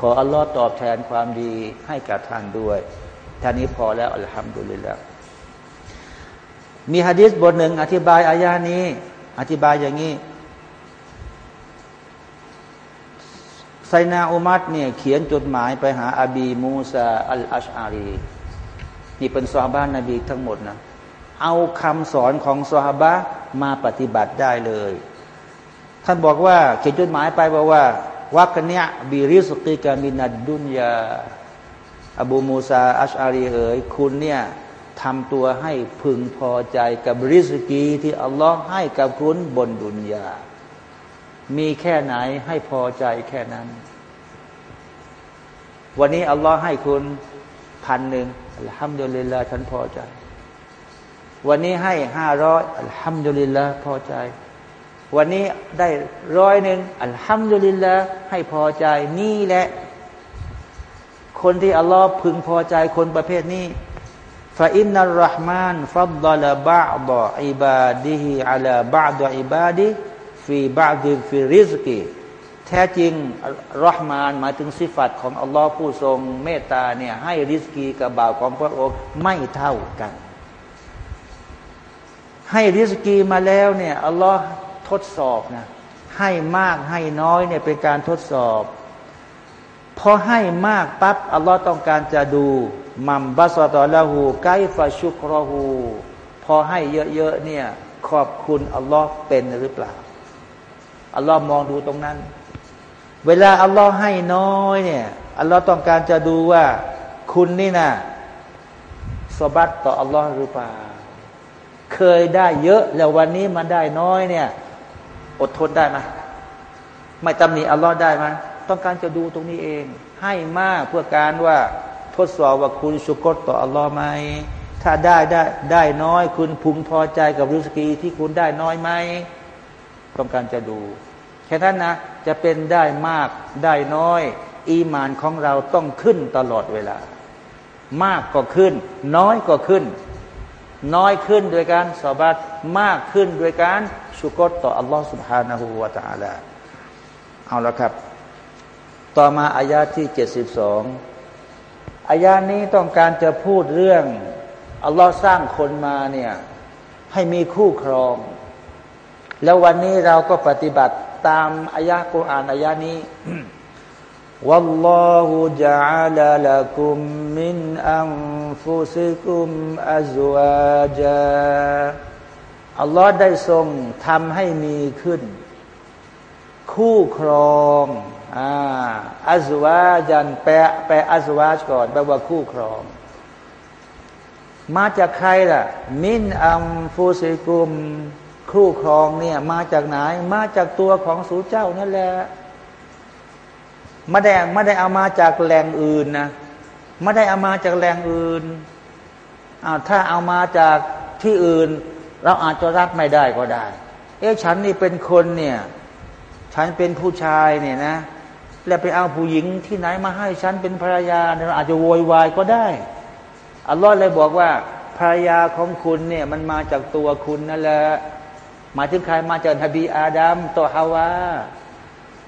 [SPEAKER 1] ขออัลลอฮ์ตอบแทนความดีให้กับท่านด้วยท่านี้พอแล้วอัลฮัมดุลิลละมีฮะดิษบทหนึ่งอธิบายอายานี้ อธิบายอย่างนี้ ไซนาอุมัดเนี่ยเขียนจดหมายไปหาอาบีมูซาอัลอัชอารีนี่เป็นซอบ้านนบีทั้งหมดนะเอาคำสอนของสฮาบะมาปฏิบัติได้เลย ท่านบอกว่าเขียนจดหมายไปบอกว่าวักเนี้ยบิริสติกามินัดดุนยาอบูมูซาอัชอารีเอ๋ยคุณเนี่ยทำตัวให้พึงพอใจกับริสกีที่อัลลอฮ์ให้กับคุณบนดุนยา มีแค่ไหนให้พอใจแค่นั้น วันนี้อัลลอฮ์ให้คุณพันหนึ่งทำดุลิลลาฉันพอใจ วันนี้ให้ห้าร้อยอัลฮัมดุลิลละพอใจ วันนี้ได้ร้อยหนึ่งอัลฮัมดุลิลละให้พอใจนี่แหละ คนที่อัลลอฮ์พึงพอใจคนประเภทนี้ฟาอินนัลรหมานฟัดลาบะดออิบาดิฮิอัลาบะดออิบาดิ ฟีบะดิฟีริสกีแท้จริงรหมานหมายถึงสิฟัตของอัลลอฮ์ผู้ทรงเมตตาเนี่ยให้ริสกีกับบ่าวของพระองค์ไม่เท่ากัน ให้ริสกีมาแล้วเนี่ยอัลลอฮ์ทดสอบนะให้มากให้น้อยเนี่ยเป็นการทดสอบพอให้มากปั๊บอัลลอฮ์ต้องการจะดูมัมบัสตอละหูไกฟาชุกรอหูพอให้เยอะๆเนี่ยขอบคุณอัลลอฮ์เป็นหรือเปล่า อัลลอฮ์มองดูตรงนั้น เวลาอัลลอฮ์ให้น้อยเนี่ยอัลลอฮ์ต้องการจะดูว่า คุณนี่นะสบัตต่ออัลลอฮ์หรือเปล่า เคยได้เยอะแล้ววันนี้มันได้น้อยเนี่ย อดทนได้ไหมไม่ตำหนิอัลลอฮ์ได้ไหมต้องการจะดูตรงนี้เอง ให้มากเพื่อการว่าทดสอบว่าคุณชุกรต่ออัลลอฮ์ไหมถ้าได้ได้ได้น้อย คุณพุงพอใจกับรุสกีที่คุณได้น้อยไหม ต้องการจะดู แค่นั้นนะจะเป็นได้มากได้น้อย อีมานของเราต้องขึ้นตลอดเวลา มากก็ขึ้น น้อยก็ขึ้นน้อยขึ้นโดยการสอบัตมากขึ้นโดยการชุกรต่ออัลลอฮฺ سبحانه และ تعالى เอาละครับ ต่อมาอายาที่เจ็ดสิบสองอายานี้ต้องการจะพูดเรื่องอัลลอฮ์สร้างคนมาเนี่ยให้มีคู่ครอง แล้ววันนี้เราก็ปฏิบัติตามอายากุรอานอายานี้ والله جعل لكم من أنفسكم أزواجا อัลลอฮ์ได้ทรงทำให้มีขึ้น คู่ครองอ่าอัซวาจันแปลแปลอัซวาจก่อนแปลว่าคู่ครอง มาจากใครล่ะ มินอัมฟูซิกุม ครู่ครองเนี่ยมาจากไหน มาจากตัวของสูเจ้านั่นแหละไม่ได้ไม่ได้เอามาจากแหล่งอื่นนะไม่ได้เอามาจากแหล่งอื่นอ้าวถ้าเอามาจากที่อื่น เราอาจจะรับไม่ได้ก็ได้ เอ๊ะฉันนี่เป็นคนเนี่ย ฉันเป็นผู้ชายเนี่ยนะ แล้วไปเอาผู้หญิงที่ไหนมาให้ฉันเป็นภรรยาเราอาจจะโวยวายก็ได้อัลลอฮ์เลยบอกว่าภรรยาของคุณเนี่ย มันมาจากตัวคุณนั่นแหละ หมายถึงใครมาจากนบีอาดัมตัวฮาวา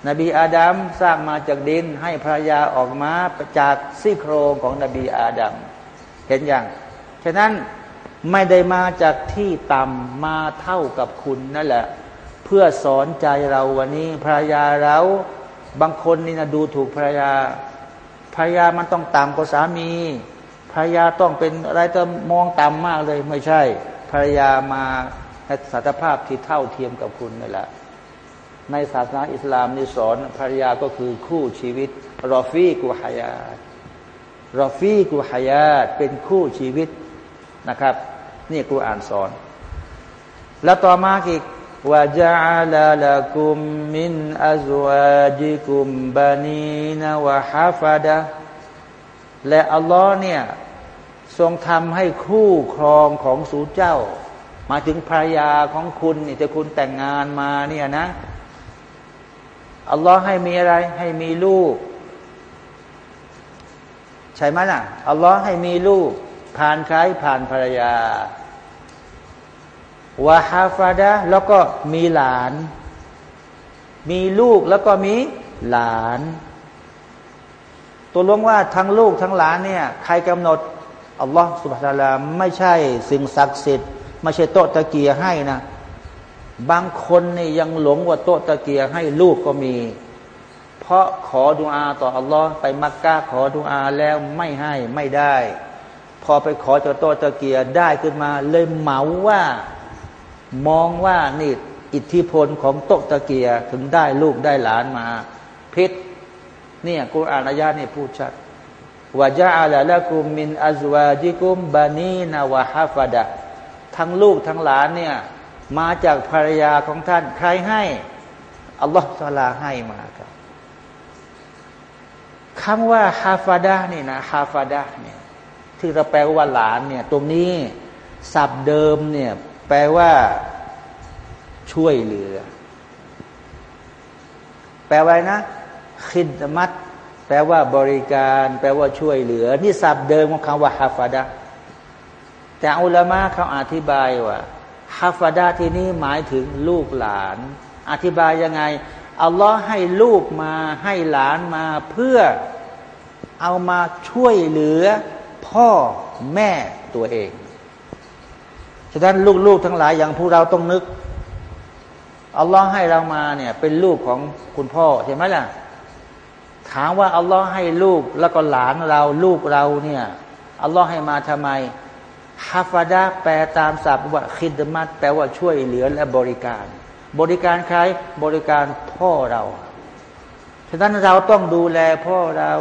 [SPEAKER 1] นบีอาดัมสร้างมาจากดินให้ภรรยาออกมาจากซี่โครงของนบีอาดัมเห็นอย่างฉะนั้นไม่ได้มาจากที่ต่ำมาเท่ากับคุณนั่นแหละ เพื่อสอนใจเราวันนี้ภรรยาเราบางคนนี่นะดูถูกภรรยาภรรยามันต้องต่ำกว่าสามีภรรยาต้องเป็นอะไรจะมองต่ำมากเลยไม่ใช่ภรรยามา ในสัตภาพที่เท่าเทียมกับคุณนี่แหละ ในศาสนาอิสลามนี่สอนภรรยาก็คือคู่ชีวิต รอฟีกุฮายาตรอฟีกุฮายาตเป็นคู่ชีวิตนะครับ นี่กูอ่านสอน แล้วต่อมาอีกว่าจะลาลกุมมินอัจวาจิกุมบานีนวะฮาฟาดะและอัลลอฮ์เนี่ยทรงทำให้คู่ครองของสูเจ้า มาถึงภรรยาของคุณนี่จะคุณแต่งงานมาเนี่ยนะอัลลอฮ์ให้มีอะไร ให้มีลูก ใช่ไหมล่ะอัลลอฮ์ให้มีลูก ผ่านใครผ่านภรรยาวาฮาฟาดะแล้วก็มีหลาน มีลูกแล้วก็มีหลาน ตัวลงว่าทั้งลูกทั้งหลานเนี่ย ใครกำหนดอัลลอฮ์สุบฮานาลาไม่ใช่สิ่งศักดิ์สิทธิ์ ไม่ใช่โต๊ะตะเกียให้นะ บางคนนี่ยังหลงว่าโต๊ะตะเกียให้ลูกก็มี เพราะขอดุอาต่ออัลลอฮ์ไปมักกะขอดุอาแล้วไม่ให้ไม่ได้ พอไปขอจากโต๊ะตะเกียได้ขึ้นมา เลยเหมาว่า มองว่านี่อิทธิพลของโต๊ะตะเกียถึงได้ลูกได้หลานมาพิษเนี่ยกุรอานอายานี่ยพูดชัดว่าจะอาลละกุมมินอัจวาจิกุมบานีนาวะฮาฟดะ ทั้งลูกทั้งหลานเนี่ยมาจากภรรยาของท่าน ใครให้อัลลอฮฺตาลาให้มาครับคำว่าฮาฟาดานี่นะฮาฟาดาเนี่ยที่เราแปลว่าหลานเนี่ยตรงนี้ศัพท์เดิมเนี่ยแปลว่าช่วยเหลือ แปลว่านะคิดมัดแปลว่าบริการ แปลว่าช่วยเหลือ นี่ศัพท์เดิมของคำว่าฮาฟาดา แต่อุลามะเขาอธิบายว่าฮาฟาดาที่นี้หมายถึงลูกหลาน อธิบายยังไงอัลลอฮ์ให้ลูกมาให้หลานมาเพื่อเอามาช่วยเหลือพ่อแม่ตัวเอง ฉะนั้นลูกๆทั้งหลายอย่างพวกเราต้องนึกอัลลอฮ์ให้เรามาเนี่ยเป็นลูกของคุณพ่อใช่ไหมล่ะ ถามว่าอัลลอฮ์ให้ลูกแล้วก็หลานเราลูกเราเนี่ยอัลลอฮ์ให้มาทำไม ฮาฟาดาแปลตามศัพท์ว่าคิดมัดแปลว่าช่วยเหลือและบริการ บริการใครบริการพ่อเราฉะนั้นเราต้องดูแลพ่อเรา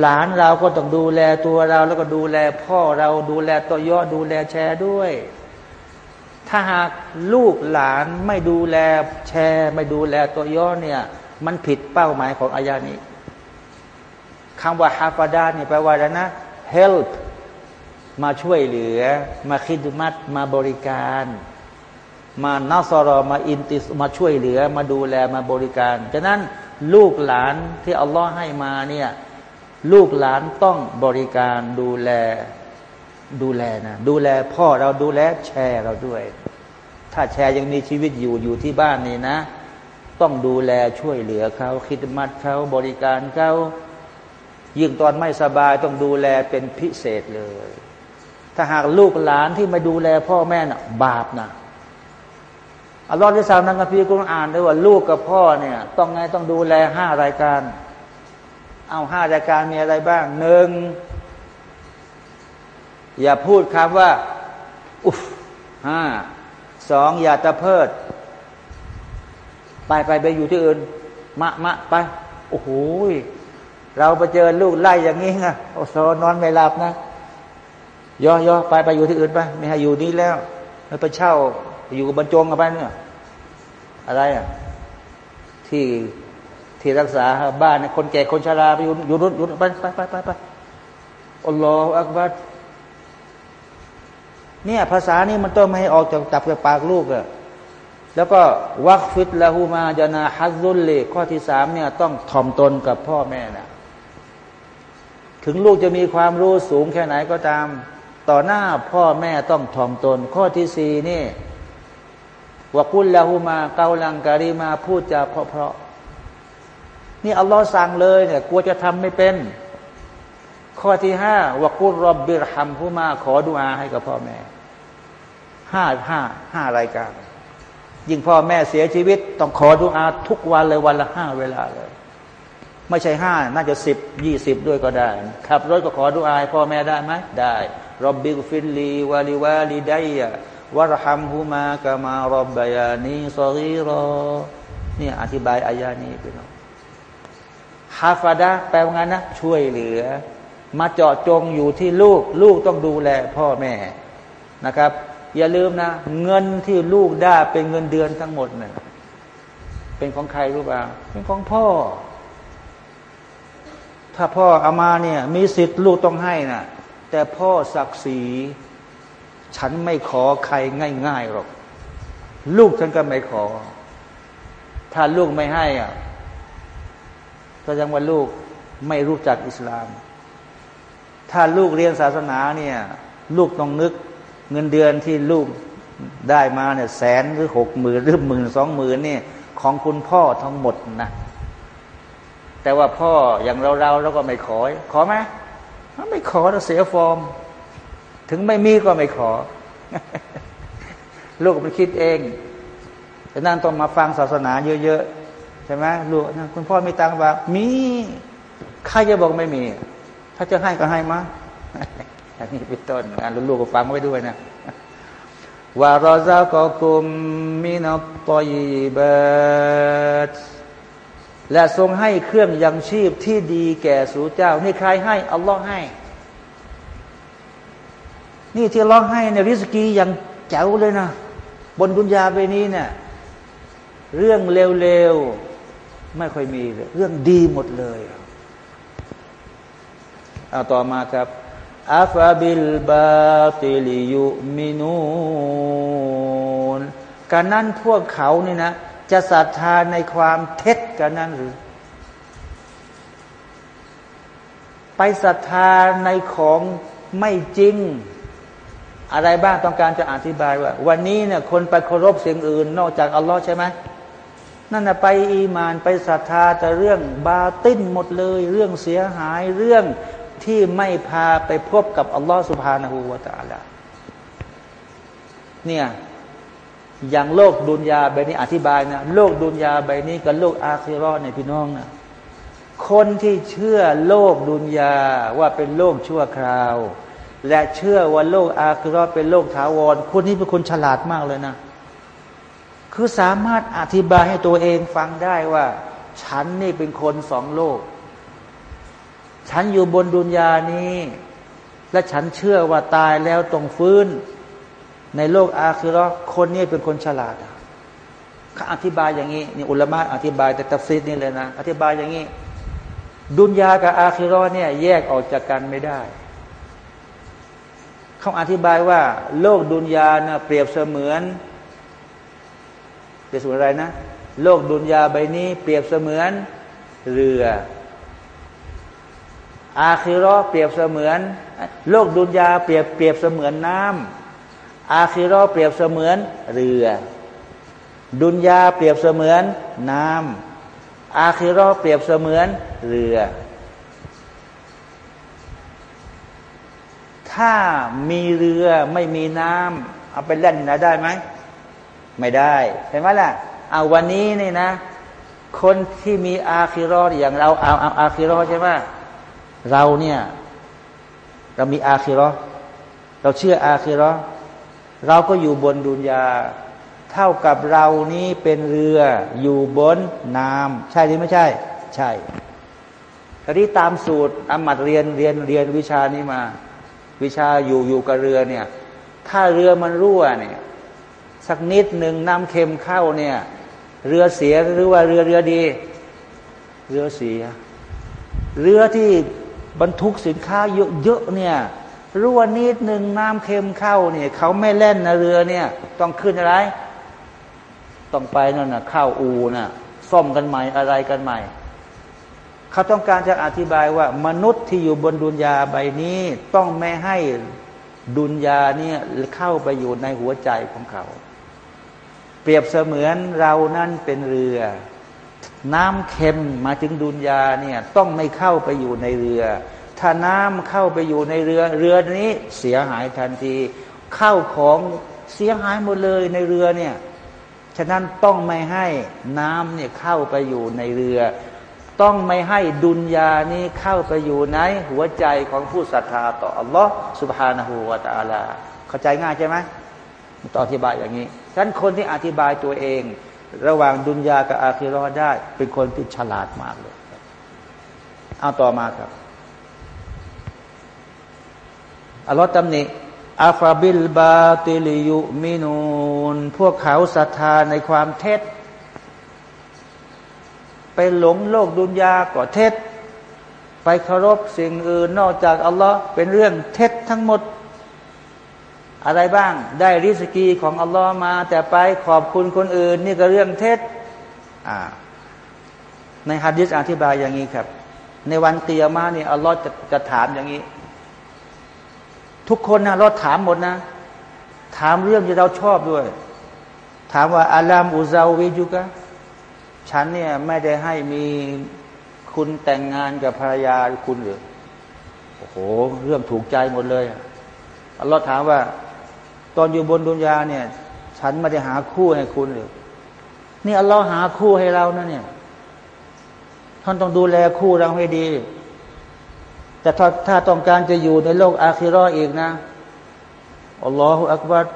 [SPEAKER 1] หลานเราก็ต้องดูแลตัวเรา แล้วก็ดูแลพ่อเราดูแลตัวยอดดูแลแชร์ด้วย ถ้าหากลูกหลานไม่ดูแลแชร์ ไม่ดูแลตัวย่อเนี่ย มันผิดเป้าหมายของอายานี้คำว่าฮาฟาดาเนี่ยแปลว่าอะไรนะ help มาช่วยเหลือ มาคิดมัดมาบริการ มานาซรอมาอินติสมาช่วยเหลือ มาดูแลมาบริการฉะนั้นลูกหลานที่อัลลอฮ์ให้มาเนี่ยลูกหลานต้องบริการดูแลดูแลนะดูแลพ่อเราดูแลแชร์เราด้วย ถ้าแชร์ยังมีชีวิตอยู่อยู่ที่บ้านนี่นะ ต้องดูแลช่วยเหลือเขาคิดมัดเขาบริการเขายิ่งตอนไม่สบายต้องดูแลเป็นพิเศษเลย ถ้าหากลูกหลานที่มาดูแลพ่อแม่น่ะ บาปนะอัลลอฮฺที่สามนังกัมภีกุณอ่านด้วยว่าลูกกับพ่อเนี่ย ต้องไงต้องดูแลห้ารายการ เอาห้ารายการมีอะไรบ้างหนึ่งอย่าพูดคำว่า อุฟห้าสองอย่าตะเพิด ไปไปไปอยู่ที่อื่น มะมะไป โอ้โหเราไปเจอลูกไล่อย่างนี้ไงโอ้โซนอนไม่หลับนะ ย่อย่อไปไปอยู่ที่อื่นไปไม่ให้อยู่นี้แล้วแล้วไปเช่าอยู่กับบรรจงกันไปเนี่ยอะไรอะที่ที่รักษาบ้านคนแก่คนชราไปอยู่อยู่รุ่นอยู่ไปไปไปไปไปอัลลอฮฺอักบัดเนี่ยภาษานี้มันต้องไม่ให้ออกจากจับจากปากลูกอะแล้วก็วักฟิตละหูมาจนาฮัซุลเลข้อที่สามเนี่ยต้องถ่อมตนกับพ่อแม่นะถึงลูกจะมีความรู้สูงแค่ไหนก็ตาม ต่อหน้าพ่อแม่ต้องถ่อมตน ข้อที่สี่นี่วกุลละหูมาเกาลังการีมาพูดจาเพราะเพราะนี่อัลลอฮ์สั่งเลยเนี่ยกลัวจะทำไม่เป็น ข้อที่ห้าวกุลรบบิรฮัมผู้มา ขอดุอาให้กับพ่อแม่ห้าห้าห้ารายการ ยิ่งพ่อแม่เสียชีวิต ต้องขอดุอาทุกวันเลยวันละห้าเวลาเลย ไม่ใช่ห้าน่าจะสิบยี่สิบด้วยก็ได้ขับรถก็ขอดุอาพ่อแม่ได้ไหมได้ رب اغفر لي ولوالدي وارحمهما كما ربياني صغيرا นี่อธิบายอายานี้ไปน้องฮาฟาดะแปลว่าไงนะ ช่วยเหลือ มาเจาะจงอยู่ที่ลูก ลูกต้องดูแลพ่อแม่นะครับ อย่าลืมนะ เงินที่ลูกได้เป็นเงินเดือนทั้งหมดเนะ่ยเป็นของใครรู้เปล่าเป็นของพ่อ ถ้าพ่อเอามาเนี่ย มีสิทธิ์ลูกต้องให้นะ่ะ แต่พ่อศักดิ์ศรีฉันไม่ขอใครง่าย ๆหรอก ลูกฉันก็ไม่ขอ ถ้าลูกไม่ให้อะก็ยังว่าลูกไม่รู้จักอิสลาม ถ้าลูกเรียนศาสนาเนี่ย ลูกต้องนึกเงินเดือนที่ลูกได้มาเนี่ยแสนหรือหกหมื่นหรือหมื่นสองหมื่นนี่ของคุณพ่อทั้งหมดนะ แต่ว่าพ่ออย่างเราเราเราก็ไม่ขอ ขอไหม ไม่ขอเราเสียฟอร์ม ถึงไม่มีก็ไม่ขอ ลูกมันคิดเองแต่นั่นต้องมาฟังศาสนาเยอะๆใช่ไหมลูกคุณพ่อมีตังค์บ้ามีใครจะบอกไม่มี ถ้าจะให้ก็ให้มาอันนี้เป็นต้นงานลูกๆก็ฟังไว้ด้วยนะวารซากกุมมินัตตอยบัต และทรงให้เครื่องยังชีพที่ดีแก่สูเจ้า นี่ใครให้อัลลอฮ์ให้ นี่ที่ร้องให้ในริสกีอย่างเจ๋วเลยนะ บนดุนยาไปนี้เนี่ยเรื่องเร็วๆ ไม่ค่อยมีเลยเรื่องดีหมดเลยเอาต่อมาครับอัฟบิลบาติลิยุมินูนการนั้นพวกเขานี่นะ จะศรัทธาในความเท็จกันนั้นหรือ ไปศรัทธาในของไม่จริง อะไรบ้างต้องการจะอธิบายว่า วันนี้เนี่ยคนไปเคารพสิ่งอื่น นอกจากอัลลอฮ์ใช่ไหมนั่นนะไปอีมานไปศรัทธาแต่เรื่องบาติ้นหมดเลย เรื่องเสียหายเรื่องที่ไม่พาไปพบกับอัลลอฮฺสุบฮานาหูวาตาละเนี่ย อย่างโลกดุนยาใบนี้อธิบายนะโลกดุนยาใบนี้กับโลกอาคิรอเนี่ยพี่น้องนะคนที่เชื่อโลกดุนยาว่าเป็นโลกชั่วคราว และเชื่อว่าโลกอาคิรอเป็นโลกถาวร คนนี้เป็นคนฉลาดมากเลยนะ คือสามารถอธิบายให้ตัวเองฟังได้ว่า ฉันนี่เป็นคนสองโลก ฉันอยู่บนดุนยานี้ และฉันเชื่อว่าตายแล้วต้องฟื้น ในโลกอาคิรอคนนี้เป็นคนฉลาดเขาอธิบายอย่างนี้นี่อุลมะอธิบายแต่ตัฟซีดนี่เลยนะ อธิบายอย่างนี้ ดุนยากับอาคิรอเนี่ย แยกออกจากกันไม่ได้เขาอธิบายว่า โลกดุนยาเนี่ยเปรียบเสมือน เปรียบเสมือนอะไรนะ โลกดุนยาใบนี้ เปรียบเสมือนเรือ อาคิรอเปรียบเสมือน โลกดุนยาเปรียบเปรียบเสมือนน้ำ อาคิรอเปรียบเสมือนเรือ ดุนยาเปรียบเสมือนน้ำอาคิรอเปรียบเสมือนเรือ ถ้ามีเรือไม่มีน้ำเอาไปเล่นนะได้ไหมไม่ได้เห็นไหมล่ะเอาวันนี้นี่นะ คนที่มีอาคิรออย่างเราเอาเอาอาคิรอใช่ไหมเราเนี่ย เรามีอาคิรอเราเชื่ออาคิรอ เราก็อยู่บนดุนยา เท่ากับเรานี้เป็นเรืออยู่บนน้ำใช่หรือไม่ใช่ ใช่ทีนี้ตามสูตรอามัดเรียนเรียนเรียนวิชานี้มา วิชาอยู่อยู่กับเรือเนี่ย ถ้าเรือมันรั่วเนี่ยสักนิดหนึ่งน้ำเค็มเข้าเนี่ย เรือเสียหรือว่าเรือเรือดี เรือเสีย เรือที่บรรทุกสินค้าเยอะๆเนี่ย รั่วนิดหนึ่งน้ำเค็มเข้าเนี่ยเขาไม่เล่นนะเรือเนี่ย ต้องขึ้นอะไร ต้องไปนั่นนะเข้าอูน่ะซ่อมกันใหม่อะไรกันใหม่ เขาต้องการจะอธิบายว่า มนุษย์ที่อยู่บนดุนยาใบนี้ ต้องไม่ให้ดุนยาเนี่ยเข้าไปอยู่ในหัวใจของเขา เปรียบเสมือนเรานั่นเป็นเรือ น้ำเค็มมาถึงดุนยาเนี่ยต้องไม่เข้าไปอยู่ในเรือ ถ้าน้ำเข้าไปอยู่ในเรือเรือนี้เสียหายทันที เข้าของเสียหายหมดเลยในเรือเนี่ยฉะนั้นต้องไม่ให้น้ำเนี่ยเข้าไปอยู่ในเรือ ต้องไม่ให้ดุนยานี้เข้าไปอยู่ในหัวใจของผู้ศรัทธาต่ออัลลอฮ์สุบฮานาหูวาตาลา เข้าใจง่ายใช่ไหมต่ออธิบายอย่างนี้ฉะนั้นคนที่อธิบายตัวเอง ระหว่างدنيا กับ آخرة ได้ เป็นคนที่ฉลาดมากเลย เอาต่อมาครับ อัลลอฮ์ตำหนิأفبالباطل يؤمنون พวกเขาศรัทธาในความเท็จ ไปหลงโลก دنيا ก็เท็จ ไปเคารพสิ่งอื่นนอกจากอัลลอฮ์เป็นเรื่องเท็จทั้งหมด อะไรบ้างได้ริสกีของอัลลอฮ์มา แต่ไปขอบคุณคนอื่น นี่ก็เรื่องเท็จในฮะดิษอธิบายอย่างนี้ครับ ในวันเตียมาเนี่ยอัลลอฮ์จะจะถามอย่างนี้ ทุกคนนะเราถามหมดนะ ถามเรื่องที่เราชอบด้วย ถามว่าอารามอุซาวิจุกะฉันเนี่ยไม่ได้ให้มีคุณแต่งงานกับภรรยาคุณหรือโอ้โห เรื่องถูกใจหมดเลยเราถามว่า ตอนอยู่บนดุนยาเนี่ย ฉันไม่ได้หาคู่ให้คุณหรือนี่อัลลอฮ์หาคู่ให้เรานะเนี่ยท่านต้องดูแลคู่เราให้ดี แต่ถ้าถ้าต้องการจะอยู่ในโลกอาคิรออีกนะอัลลอฮฺอักบัด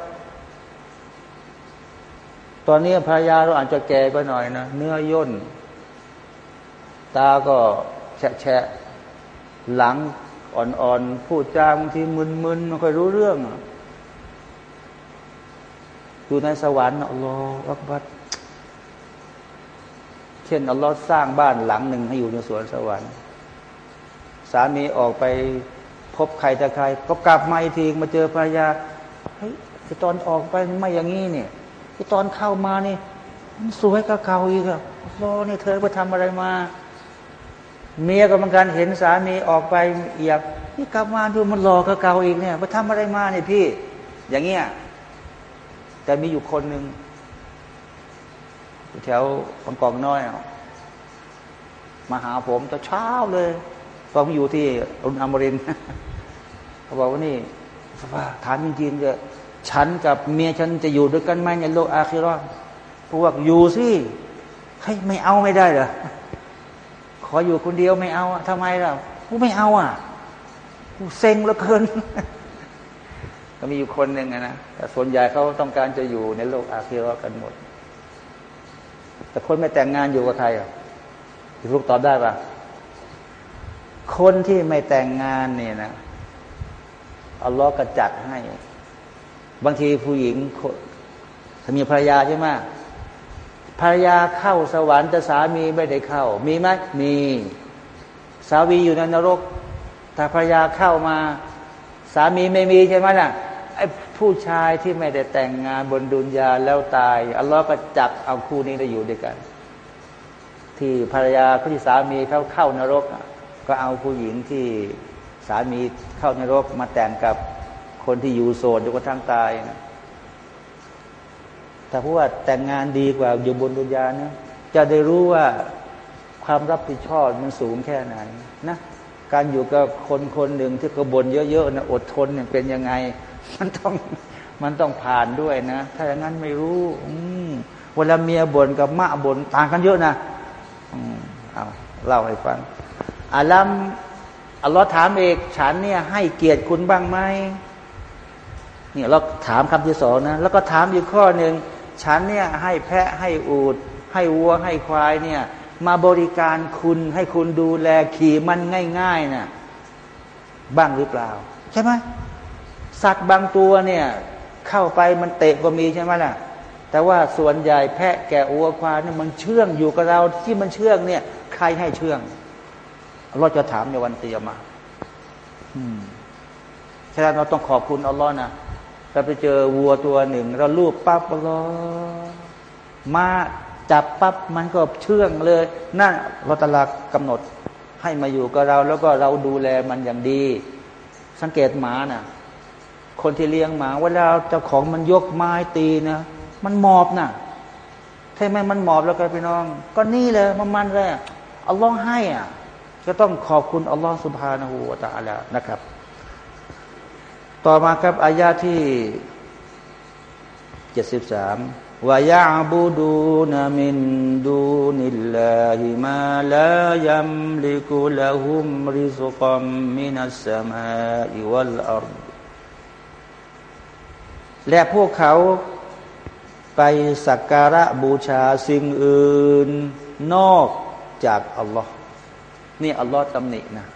[SPEAKER 1] ตอนนี้ภรรยาเราอาจจะแก่ไปหน่อยนะ เนื้อย่น ตาก็แฉะแฉะหลังอ่อนๆ พูดจาบางทีมึนๆไม่ค่อยรู้เรื่อง อยู่ในสวรรค์อัลลอฮฺอักบัดเช่นอัลลอฮฺสร้างบ้านหลังหนึ่งให้อยู่ในสวนสวรรค์ สามีออกไปพบใครแต่ใคร ก็กลับมาอีกทีมาเจอภรรยาเฮ้ยตอนออกไปไม่อย่างนี้เนี่ยที่ตอนเข้ามานี่มันสวยกับเก่าอีกอะรอนี่เธอไปทำอะไรมา เมียก็เหมือนกันเห็นสามีออกไปเอียบนี่กลับมาดูมันรอกับเก่าอีกเนี่ยไปทำอะไรมาเนี่ยพี่ อย่างเงี้ยแต่มีอยู่คนหนึ่งแถวบางกองน้อยมาหาผมตอนเช้าเลย ตอนอยู่ที่อุนอมรินเขาบอกว่านี่ถามจริงๆจะฉันกับเมียฉันจะอยู่ด้วยกันไหมในโลกอาคิรอนพวกอยู่สิให้ไม่เอาไม่ได้เหรอขออยู่คนเดียวไม่เอาทำไมล่ะกูไม่เอาอะกูเซ็งเหลือเกินก็มีอยู่คนหนึ่งนะแต่ส่วนใหญ่เขาต้องการจะอยู่ในโลกอาคิรอกันหมด แต่คนไม่แต่งงานอยู่กับใครอะลูกตอบได้ปะ คนที่ไม่แต่งงานเนี่ยนะอัลลอฮ์ก็จัดให้ บางทีผู้หญิงถ้ามีภรรยาใช่ไหมภรรยาเข้าสวรรค์แต่สามีไม่ได้เข้า มีไหมมีสามีอยู่ในนรกถ้าภรรยาเข้ามา สามีไม่มีใช่ไหมล่ะไอ้ผู้ชายที่ไม่ได้แต่งงานบนดุนยาแล้วตายอัลลอฮ์ก็จับเอาคู่นี้ได้อยู่ด้วยกัน ที่ภรรยาที่สามีเขาเข้านรก ก็เอาผู้หญิงที่สามีเข้านรกมาแต่งกับคนที่อยู่โสดจนกระทั่งตายนะแต่เพราะว่าแต่งงานดีกว่าอยู่บนดุนยานะจะได้รู้ว่าความรับผิดชอบมันสูงแค่ไหนนะการอยู่กับคนคนหนึ่งที่กระบนเยอะๆนะอดทนเนี่ยเป็นยังไง มันต้องมันต้องผ่านด้วยนะ ถ้าอย่างนั้นไม่รู้อืเวลาเมียบ่นกับมะบ่นต่างกันเยอะนะอืมเอาเล่าให้ฟัง อาลัมอัลลอฮ์ถามเอกฉันเนี่ยให้เกียรติคุณบ้างไหมเนี่ยเราถามคำที่สองนะแล้วก็ถามอีกข้อหนึ่งฉันเนี่ยให้แพะให้อูด ให้วัวให้ควายเนี่ยมาบริการคุณให้คุณดูแลขี่มันง่ายๆนะ่ะบ้างหรือเปล่า ใช่ไหมสัตว์บางตัวเนี่ยเข้าไปมันเตะก็มีใช่ไหมล่ะ แต่ว่าส่วนใหญ่แพะแกะอัวควายเนี่ยมันเชื่องอยู่กับเราที่มันเชื่องเนี่ย ใครให้เชื่อง เราจะถามในวันเตียมาอืมฉะนั้นเราต้องขอบคุณอัลลอฮ์นะเราไปเจอวัวตัวหนึ่ง เราลูบปั๊บอัลลอฮ์มาจับปั๊บมันก็เชื่องเลยนั่นเราตลักกำหนดให้มาอยู่กับเรา แล้วก็เราดูแลมันอย่างดี สังเกตหมานะ่ะ คนที่เลี้ยงหมาเวลาเจ้าของมันยกไม้ตีนะมันหมอบนะ่ะใช่ไหมมันหมอบแล้วกันพี่น้อง ก็นี่เลยมันมันเลยอัลลอฮ์ให้อะ จะต้องขอบคุณอัลลอฮ์สุบฮานาหูวาตาแล้วนะครับ ต่อมาครับอายาที่เจ็ดสิบสามวายาบูดูนามินดูนิลลาฮิมาลายัมลิกุลาหุมริซุกัมมินัสสมาอิวัลอัรและพวกเขาไปสักการะบูชาสิ่งอื่น นอกจากอัลลอฮ์ นี่อัลลอฮ์ตำหนินะ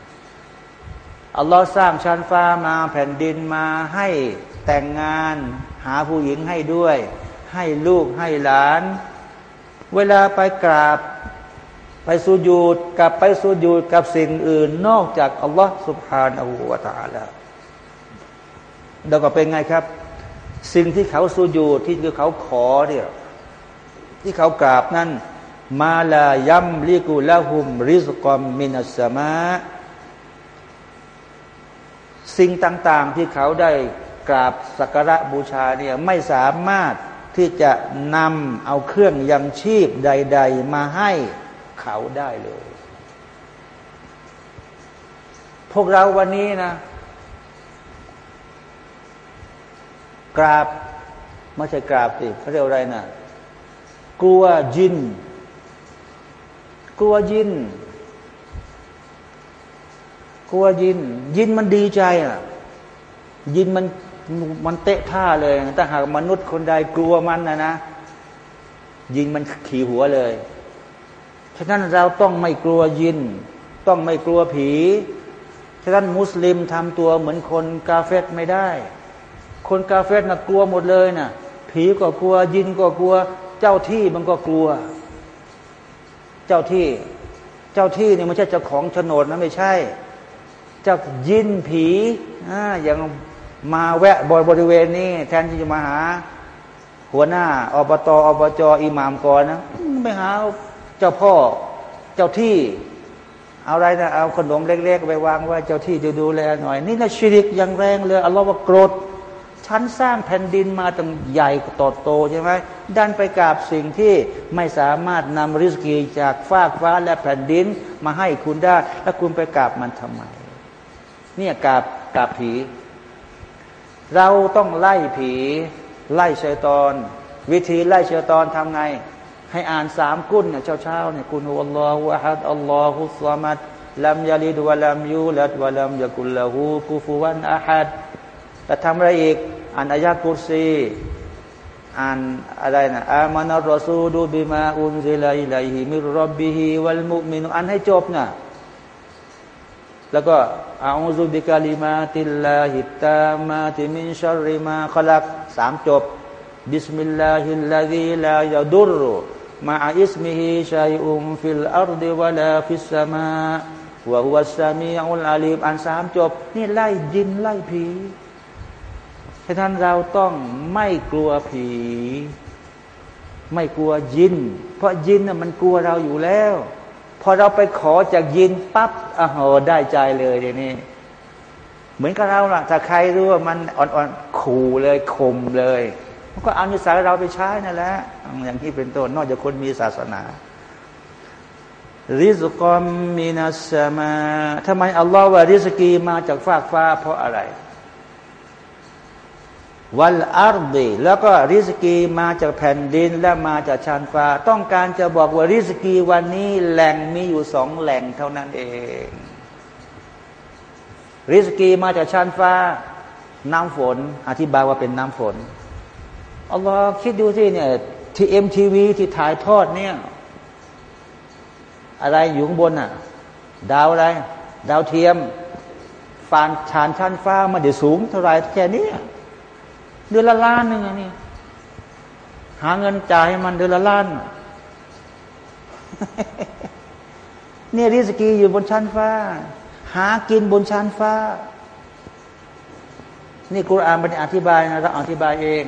[SPEAKER 1] อัลลอฮ์สร้างชั้นฟ้ามาแผ่นดินมาให้แต่งงาน หาผู้หญิงให้ด้วย ให้ลูกให้หลาน เวลาไปกราบไปสุญูดกับไปสุญูดกับสิ่งอื่น นอกจากอัลลอฮ์สุบฮานาหูวาตาละแล้วก็เป็นไงครับ สิ่งที่เขาสูญูที่คือเขาขอเนี่ยที่เขากราบนั้น มาลายัมลิกุละหุม ริสกอมมินัสมา สิ่งต่างๆที่เขาได้กราบสักการะบูชาเนี่ยไม่สามารถที่จะนำเอาเครื่องยังชีพใด ๆ มาให้เขาได้เลย พวกเราวันนี้นะ กราบ ไม่ใช่กราบสิเขาเรียกอะไรนะกลัวยิน กลัวยิน กลัวยิน ยินมันดีใจอะ ยินมันมันเตะท่าเลยถ้าหากมนุษย์คนใดกลัวมันนะนะยินมันขี่หัวเลย ฉะนั้นเราต้องไม่กลัวยิน ต้องไม่กลัวผี ฉะนั้นมุสลิมทำตัวเหมือนคนกาเฟตไม่ได้ คนกาเฟสนะกลัวหมดเลยนะผีก็กลัวยินก็กลัว เจ้าที่มันก็กลัว จ้าที่ เจ้าที่นี่ไม่ใช่เจ้าของโฉนดนะไม่ใช่ เจ้ายินผีอ่าอย่างมาแวะบริเวณนี้แทนที่จะมาหา หัวหน้าอบตอบจอิหมามก่อนนะไม่หาเจ้าพ่อเจ้าที่ เอาอะไรนะเอาขนมเล็กๆไปวางไว้เจ้าที่จะดูแลหน่อย นี่นะชีริกอย่างแรงเลยอัลลอฮฺว่าโกรธฉันสร้างแผ่นดินมาตั้งใหญ่โตโตใช่ไหม ดันไปกราบสิ่งที่ไม่สามารถนำริสกีจากฟากฟ้าและแผ่นดินมาให้คุณได้ แล้วคุณไปกราบมันทำไม เนี่ยกราบกราบผี เราต้องไล่ผี ไล่ชัยตอน วิธีไล่ชัยตอนทำไง ให้อ่านสามกุนเนี่ยเช้าๆเนี่ยกุนอัลลอฮฺวะฮัดอัลลอฮุสลามัดลัมยาลิดวะลัมยูลัดวะลัมยากุลละหูกุฟุวันอาฮัดแต่ทำอะไรอีกอ่านอายะกุรซี อ่านอะไรนะอามานารัสูดูบิมาอุนซิลัยไลฮิมิรบบิฮิวัลมุมินอ่านให้จบนะแล้วก็أعوذ بكلمات الله التامات من شر ما خلق สามจบ بسم الله الذي لا يضر مع اسمه شيء في الأرض ولا في السماء وهو السميع العليم อ่านสามจบ นี่ไล่ญินไล่ผี ฉะนั้นเราต้องไม่กลัวผี ไม่กลัวญิน เพราะญินน่ะมันกลัวเราอยู่แล้ว พอเราไปขอจากยินปั๊บอ้โหได้ใจเลยเดี๋ยวนี้เหมือนกับเราล่ะถ้าใครรู้ว่ามันอ่อนๆขู่เลยข่มเลยมันก็เอานิสัยเราไปใช้นั่นแหละอย่างที่เป็นต้นนอกจากคนมีศาสนาริสกอมมีนัสมาทำไมอัลลอฮ์ว่าริสกีมาจากฟากฟ้า เพราะอะไร วัลอาร์ดีแล้วก็ริสกีมาจากแผ่นดินและมาจากชานฟ้า ต้องการจะบอกว่าริสกีวันนี้แหล่งมีอยู่สองแหล่งเท่านั้นเอง ริสกีมาจากชานฟ้า น้ำฝน อธิบายว่าเป็นน้ำฝนอัลลอฮ์คิดดูสิเนี่ยที่เอ็มทีวีที่ถ่ายทอดเนี่ย อะไรอยู่ข้างบนอะ ดาวอะไร ดาวเทียมฟานชานชั้นฟ้ามาเดี๋ยวสูงเท่าไรแค่นี้ เดือนละล้านหนึ่งอันนี้หาเงินจ่ายมันเดือนละล้านเนี่ย رزق อยู่บนชั้นฟ้า หากินบนชั้นฟ้า นี่กุรอานมันอธิบายนะเราอธิบายเอง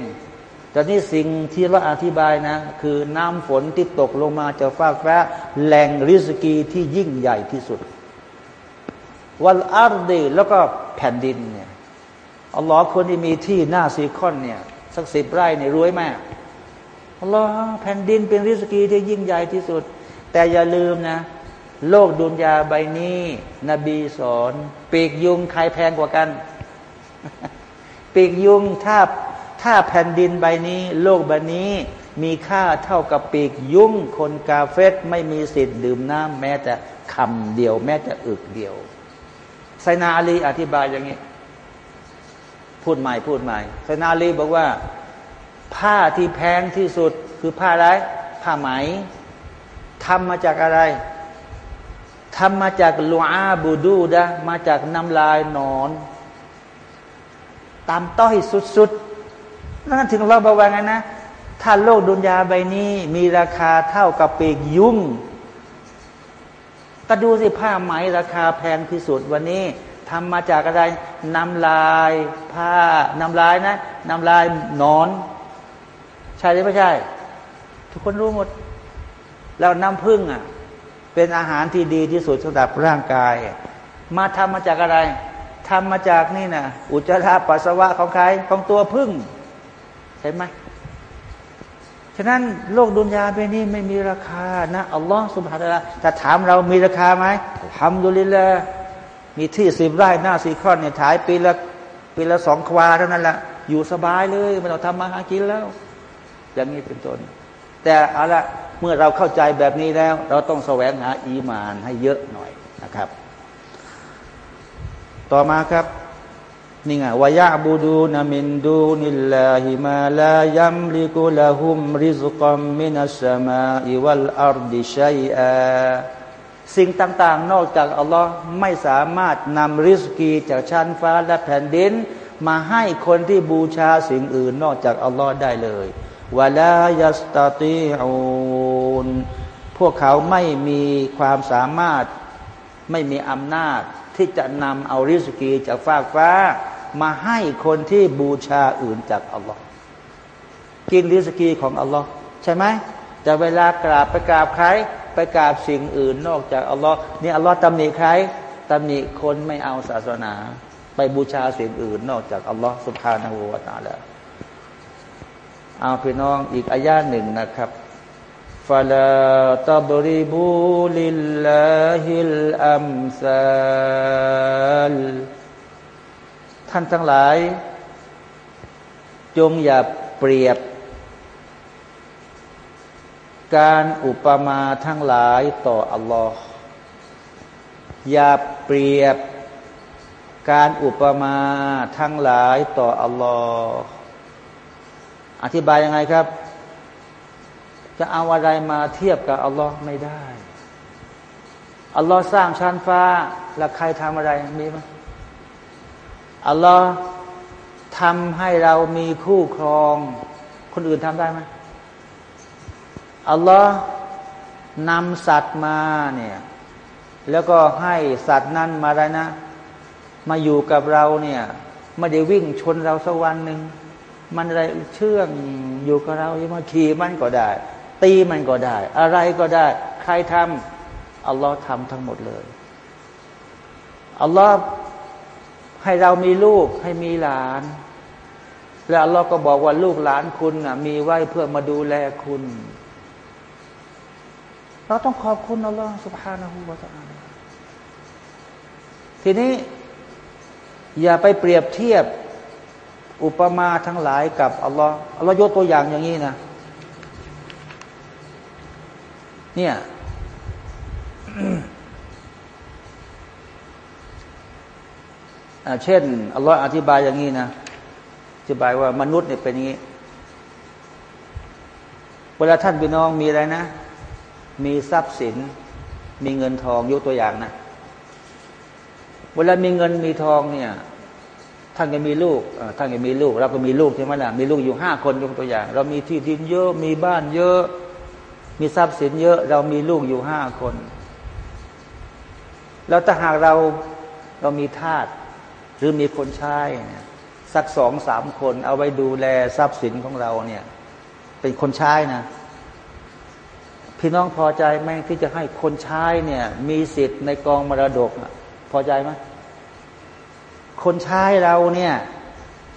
[SPEAKER 1] แต่นี่สิ่งที่เราอธิบายนะ คือน้ำฝนที่ตกลงมาจากฟ้าฟ้าแหล่ง رزق ที่ยิ่งใหญ่ที่สุด والأرض แล้วก็แผ่นดินเนี่ย อัลลอฮ์คนที่มีที่หน้าซีคอนเนี่ย สักสิบไร่เนี่ยรวยมากอัลลอฮ์แผ่นดินเป็นริสกีที่ยิ่งใหญ่ที่สุด แต่อย่าลืมนะ โลกดุนยาใบนี้ นบีสอนปีกยุงใครแพงกว่ากันปีกยุงถ้าถ้าแผ่นดินใบนี้ โลกใบนี้มีค่าเท่ากับปีกยุงคนกาเฟตไม่มีสิทธิ์ดื่มน้ำแม้แต่คำเดียว แม้แต่อึกเดียวไซนาอาลีอธิบายอย่างนี้ พูดใหม่พูดใหม่ไซนาลีบอกว่า ผ้าที่แพงที่สุดคือผ้าอะไรผ้าไหมทำมาจากอะไรทำมาจากลูอาบูดูดะมาจากน้ำลายนอน ตามต้อยสุดๆนั่นถึงเราบอกว่าไงนะ ถ้าโลกดุนยาใบนี้ มีราคาเท่ากับปีกยุ่งก็ดูสิผ้าไหมราคาแพงที่สุดวันนี้ ทำมาจากอะไรน้ำลายผ้าน้ำลายนะน้ำลายนอน ใช่หรือไม่ใช่ ทุกคนรู้หมด แล้วน้ำพึ่งอะ เป็นอาหารที่ดีที่สุดสำหรับร่างกาย มาทำมาจากอะไรทำมาจากนี่นะอุจจาระปัสสาวะของใครของตัวพึ่งเห็นไหมฉะนั้นโลกดุนยาเป็นนี้ไม่มีราคานะอัลลอฮ์สุบฮานะแต่ถามเรามีราคาไหมทำดุลิละ มีที่สิบไร่หน้าสีคอนเนี่ยถ่ายปีละปีละสองควาเท่านั้นแหละอยู่สบายเลยไม่ต้องทำมาหากินแล้ว อย่างนี้เป็นต้น แต่เอาละเมื่อเราเข้าใจแบบนี้แล้ว เราต้องแสวงหาอีมานให้เยอะหน่อยนะครับ ต่อมาครับนี่ไงวายะบูดูนามินดูนิลลาฮิมาลายัมลิกุลาหุมริซุกัมมินัสมาوالأرض شيئا สิ่งต่างๆ นอกจากอัลลอฮ์ไม่สามารถนำ رزق จากชั้นฟ้าและแผ่นดิน มาให้คนที่บูชาสิ่งอื่นนอกจากอัลลอฮ์ได้เลย ولا يستطيعون พวกเขาไม่มีความสามารถไม่มีอำนาจที่จะนำเอา رزق จากฟากฟ้า มาให้คนที่บูชาอื่นจากอัลลอฮ์กินริสกีของอัลลอฮ์ใช่ไหมแต่เวลากราบไปกราบใคร ไปกราบสิ่งอื่นนอกจากอัลลอฮ์นี่อัลลอฮ์ตำหนิใครตำหนิคนไม่เอาศาสนา ไปบูชาสิ่งอื่น นอกจากอัลลอฮ์สุบฮานาหูวาตาละเอาพี่น้องอีกอายาหนึ่งนะครับฟาลาตบริบูลิลลาฮิลอัมซาลท่านทั้งหลาย จงอย่าเปรียบ การอุปมาทั้งหลายต่ออัลลอฮ์อย่าเปรียบการอุปมาทั้งหลายต่ออัลลอฮ์อธิบายยังไงครับ จะเอาอะไรมาเทียบกับอัลลอฮ์ไม่ได้อัลลอฮ์สร้างชั้นฟ้า แล้วใครทำอะไรมีไหมอัลลอฮ์ทำให้เรามีคู่ครอง คนอื่นทำได้ไหม อัลลอฮ์นำสัตว์มาเนี่ยแล้วก็ให้สัตว์นั้นมาได้นะ มาอยู่กับเราเนี่ยไม่ได้วิ่งชนเราสักวันหนึ่งมันอะไรเชื่องอยู่กับเรามาขี่มันก็ได้ ตีมันก็ได้ อะไรก็ได้ ใครทำอัลลอฮ์ทำทั้งหมดเลยอัลลอฮ์ให้เรามีลูกให้มีหลาน แล้วอัลลอฮ์ก็บอกว่าลูกหลานคุณอะมีไว้เพื่อมาดูแลคุณ เราต้องขอบคุณอัลลอฮ์สุบฮานาหูวาตาทีนี้ อย่าไปเปรียบเทียบอุปมาทั้งหลายกับอัลลอฮ์อัลลอฮ์ยกตัวอย่างอย่างนี้นะ เนี่ยเช่นอัลลอฮ์อธิบายอย่างนี้นะอธิบายว่ามนุษย์เนี่ยเป็นอย่างนี้ เวลาท่านพี่น้องมีอะไรนะ มีทรัพย์สิน มีเงินทองยกตัวอย่างนะ เวลามีเงินมีทองเนี่ย ท่านก็มีลูกท่านก็มีลูก เราก็มีลูกใช่ไหมล่ะ มีลูกอยู่ห้าคนยกตัวอย่าง เรามีที่ดินเยอะมีบ้านเยอะ มีทรัพย์สินเยอะ เรามีลูกอยู่ห้าคน แล้วถ้าหากเราเรามีทาสหรือมีคนใช้สักสองสามคนเอาไว้ดูแลทรัพย์สินของเราเนี่ย เป็นคนใช้นะ พี่น้องพอใจไหมที่จะให้คนใช้เนี่ย มีสิทธิ์ในกองมรดกพอใจไหมคนใช้เราเนี่ย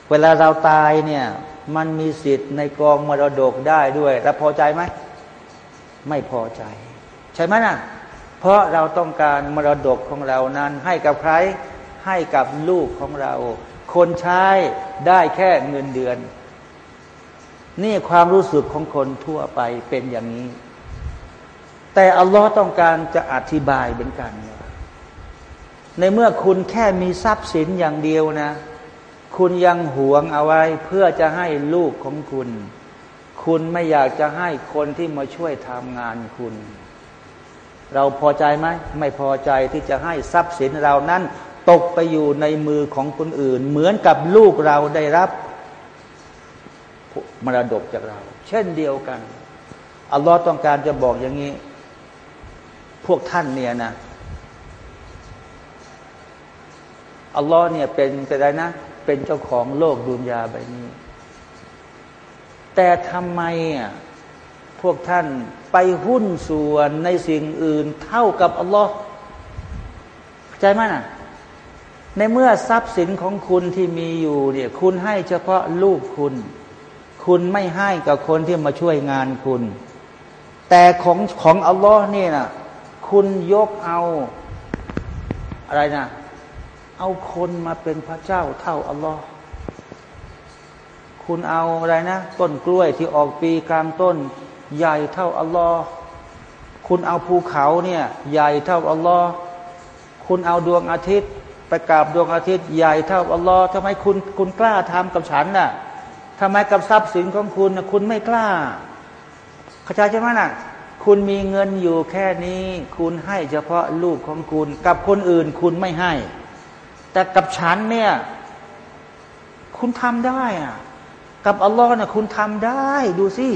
[SPEAKER 1] เวลาเราตายเนี่ย มันมีสิทธิ์ในกองมรดกได้ด้วยแล้วพอใจไหมไม่พอใจ ใช่ไหมนะ่ะเพราะเราต้องการมรดกของเรานั้น ให้กับใครให้กับลูกของเรา คนใช้ได้แค่เงินเดือน นี่ความรู้สึกของคนทั่วไปเป็นอย่างนี้ แต่อัลลอฮ์ต้องการจะอธิบายเป็นกัน ในเมื่อคุณแค่มีทรัพย์สินอย่างเดียวนะ คุณยังหวงเอาไว้เพื่อจะให้ลูกของคุณ คุณไม่อยากจะให้คนที่มาช่วยทำงานคุณ เราพอใจไหม ไม่พอใจที่จะให้ทรัพย์สินเรานั้น ตกไปอยู่ในมือของคนอื่น เหมือนกับลูกเราได้รับมรดกจากเรา เช่นเดียวกันอัลลอฮ์ต้องการจะบอกอย่างนี้ พวกท่านเนี่ยนะอัลลอฮ์เนี่ยเป็นเป็นอะไรนะ เป็นเจ้าของโลกดุนยาใบนี้ แต่ทำไมอะพวกท่านไปหุ้นส่วนในสิ่งอื่นเท่ากับอัลลอฮ์ใจไหมนะในเมื่อทรัพย์สินของคุณที่มีอยู่เนี่ยคุณให้เฉพาะลูกคุณ คุณไม่ให้กับคนที่มาช่วยงานคุณ แต่ของของอัลลอฮ์นี่นะ คุณยกเอาอะไรนะ เอาคนมาเป็นพระเจ้าเท่าอัลลอฮ์คุณเอาอะไรนะ ต้นกล้วยที่ออกปีกลางต้น ใหญ่เท่าอัลลอฮ์คุณเอาภูเขาเนี่ย ใหญ่เท่าอัลลอฮ์คุณเอาดวงอาทิตย์ไปกราบดวงอาทิตย์ใหญ่เท่าอัลลอฮ์ทำไมคุณคุณกล้าทำกับฉันน่ะทำไมกับทรัพย์สินของคุณนะคุณไม่กล้าเข้าใจใช่ไหมน่ะ คุณมีเงินอยู่แค่นี้ คุณให้เฉพาะลูกของคุณ กับคนอื่นคุณไม่ให้ แต่กับฉันเนี่ย คุณทำได้อะกับอัลลอฮ์เนี่ยคุณทำได้ดูสิ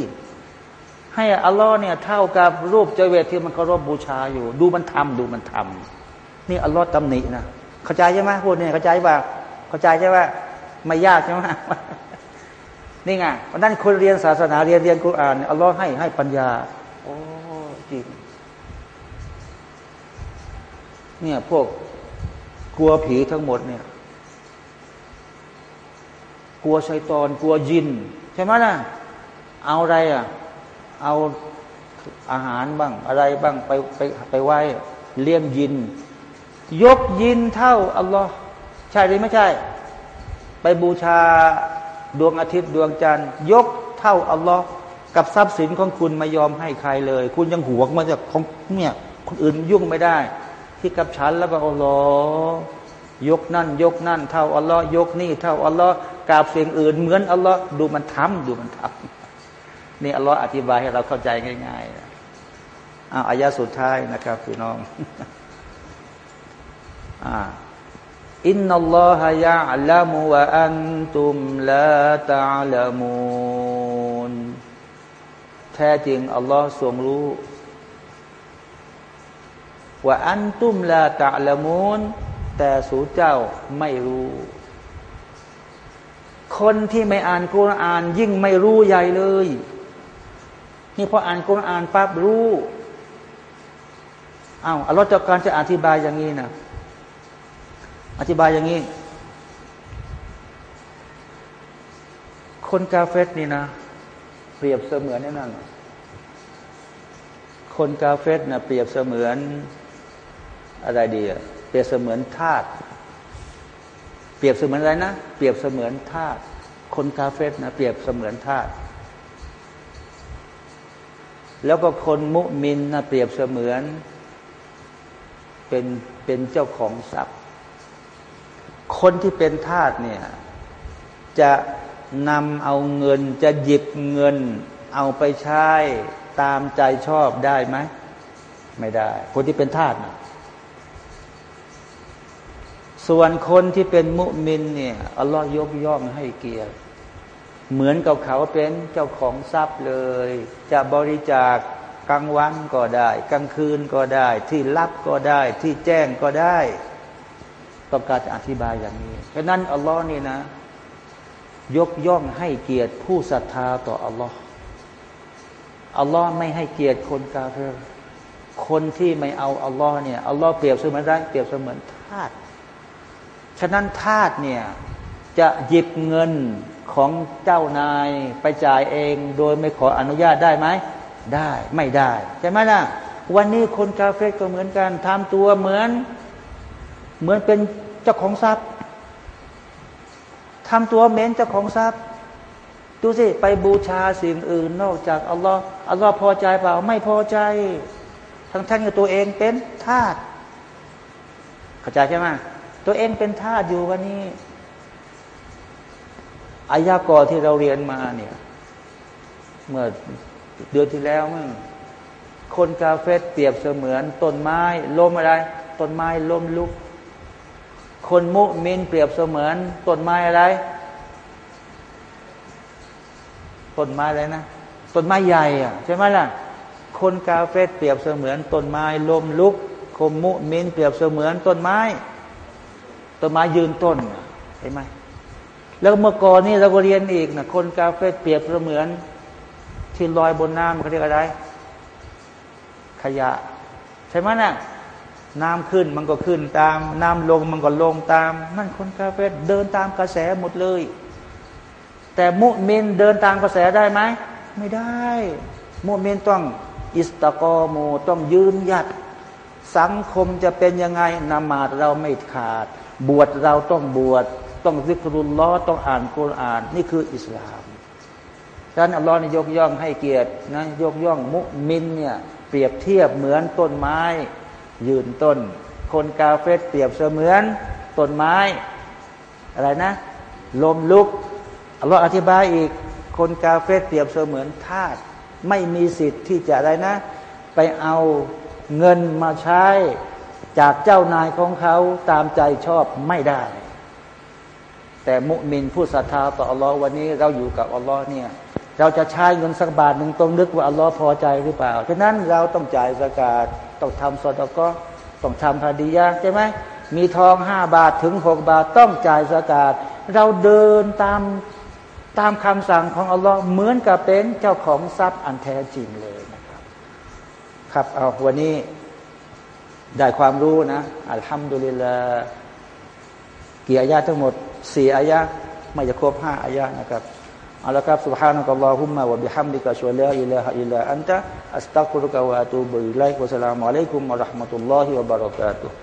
[SPEAKER 1] ให้อัลลอฮ์เนี่ยเท่ากับรูปเจเวทที่มันเคารพบูชาอยู่ ดูมันทำดูมันทำนี่อัลลอฮ์ตำหนินะเข้าใจใช่ไหมพูดเนี่ยเข้าใจว่าเข้าใจใช่ไหมไม่ยากใช่ไหมนี่ไงนนั้นคนเรียนศาสนาเรียนเรียนกุรอานอัลลอฮ์ให้ให้ปัญญาโอ้จริง เนี่ยพวกกลัวผีทั้งหมดเนี่ย กลัวชัยตอน กลัวยิน ใช่ไหมนะเอาอะไรอะ เอาอาหารบ้าง อะไรบ้างไปไปไปไหว้เลี้ยงยิน ยกยินเท่าอัลลอฮ์ใช่หรือไม่ใช่ ไปบูชาดวงอาทิตย์ดวงจันทร์ ยกเท่าอัลลอฮ์กับทรัพย์สินของคุณไม่ยอมให้ใครเลย คุณยังหวงมาจากของเนี่ยคนอื่นยุ่งไม่ได้ ที่กับฉันแล้วก็อัลลอฮ์ยกนั่น ยกนั่น เท่าอัลลอฮ์ยกนี่ เท่าอัลลอฮ์กราบสิ่งอื่นเหมือนอัลลอฮ์ดูมันทำดูมันทำนี่อัลลอฮ์อธิบายให้เราเข้าใจง่ายๆอ้าอายะสุดท้ายนะครับพี่น้องอ่าอินนัลลอฮะยะลามุวะอันตุมลาตะลามูนแท้จริงอัลลอฮ์ทรงรู้ ว่าอันตุมลาตะละมูนแต่สูเจ้าไม่รู้ คนที่ไม่อ่านกุรอาน ยิ่งไม่รู้ใหญ่เลย นี่พออ่านกุรอานปั๊บรู้อา้าวอัลลอฮฺจะการจะอธิบายอย่างนี้นะอธิบายอย่างนี้ คนกาเฟตนี่นะ เปรียบเสมือนนั่นคนกาเฟตนะเปรียบเสมือน อะไรดีอะเปรียบเสมือนธาตุเปรียบเสมือนอะไรนะเปรียบเสมือนธาตุคนกาเฟสนะเปรียบเสมือนธาตุแล้วก็คนมุมินนะเปรียบเสมือน เป็นเป็นเจ้าของทรัพย์ คนที่เป็นทาสเนี่ยจะนำเอาเงินจะหยิบเงิน เอาไปใช้ตามใจชอบได้ไหม ไม่ได้ คนที่เป็นทาสนะ ส่วนคนที่เป็นมุมินเนี่ยอัลลอฮ์ยกย่องให้เกียรติ เหมือนกับเขาเป็นเจ้าของทรัพย์เลย จะบริจาคกลางวันก็ได้ กลางคืนก็ได้ ที่ลับก็ได้ ที่แจ้งก็ได้ต้องการจะอธิบายอย่างนี้เพราะนั้นอัลลอฮ์นี่นะ ยกย่องให้เกียรติผู้ศรัทธาต่ออัลลอฮ์อัลลอฮ์ไม่ให้เกียรติคนกาเฟรคนที่ไม่เอาอัลลอฮ์เนี่ยอัลลอฮ์เปรียบเสมือนไรเปรียบเสมือนทาส ฉะนั้นทาสเนี่ยจะหยิบเงินของเจ้านายไปจ่ายเองโดยไม่ขออนุญาตได้ไหม ได้ไม่ได้ใช่ไหมล่ะ วันนี้คนกาเฟก็เหมือนกันทำตัวเหมือน เหมือนเป็นเจ้าของทรัพย์ทำตัวเหม็นเจ้าของทรัพย์ดูสิไปบูชาสิ่งอื่นนอกจากอัลลอฮ์อัลลอฮ์พอใจเปล่าไม่พอใจ ทั้งท่านกับตัวเองเป็นทาสเข้าใจใช่ไหม ตัวเองเป็นทาสอยู่วันนี้อายากอที่เราเรียนมาเนี่ย เมื่อเดือนที่แล้วมึงคนกาเฟตเปรียบเสมือนต้นไม้ล้มอะไรต้นไม้ล้มลุก คนมุมินเปรียบเสมือนต้นไม้อะไรต้นไม้อะไรนะต้นไม้ใหญ่อะใช่ไหมล่ะ คนกาเฟตเปรียบเสมือนต้นไม้ล้มลุก คนมุมินเปรียบเสมือนต้นไม้ ต้นไม้ยืนต้นเห็นไหมแล้วเมื่อก่อนนี่เราก็เรียนอีกนะคนกาเฟตเปรียบเสมือน ที่ลอยบนน้ำเขาเรียกอะไร ขยะ ใช่ไหมนะ่ะน้ำขึ้นมันก็ขึ้นตาม น้ำลงมันก็ลงตาม นั่นคนกาเฟตเดินตามกระแสหมดเลย แต่มุมินเดินตามกระแสได้ไหมไม่ได้ มุมินต้องอิสตะกอโมต้องยืนหยัด สังคมจะเป็นยังไงนามาดเราไม่ขาด บวชเราต้องบวชต้องซิกรุลล้อต้องอ่านกุรอาน นี่คืออิสลามดังนั้นอัลลอฮ์นยกย่องให้เกียรตินะยกย่องมุมินเนี่ยเปรียบเทียบเหมือนต้นไม้ ยืนต้น คนกาเฟตเปรียบเสมือนต้นไม้ อะไรนะ ลมลุกอัลลอฮ์อธิบายอีก คนกาเฟตเปรียบเสมือนทาสไม่มีสิทธิ์ที่จะอะไรนะ ไปเอาเงินมาใช้ จากเจ้านายของเขาตามใจชอบไม่ได้ แต่มุมินผู้ศรัทธาต่ออัลลอฮ์วันนี้เราอยู่กับอัลลอฮ์เนี่ย เราจะใช้เงินสักบาทหนึ่งต้องนึกว่าอัลลอฮ์พอใจหรือเปล่าฉะนั้นเราต้องจ่ายสกาดต้องทำสดก็ต้องทำพาดียะใช่ไหมมีทองห้าบาทถึงหกบาทต้องจ่ายสกาดเราเดินตามตามคำสั่งของอัลลอฮ์เหมือนกับเป็นเจ้าของทรัพย์อันแท้จริงเลยนะครับ ครับเอาวันนี้ ได้ความรู้นะอัลฮัมดุลิลลาเกียรติทั้งหมดสี่อายะไม่จะครบห้าอายะนะครับเอาละครับ سبحانك اللهم وبحمدك أشهد أن لا إله إلا أنت أستغفرك وأتوب إليك والسلام عليكم ورحمة الله وبركاته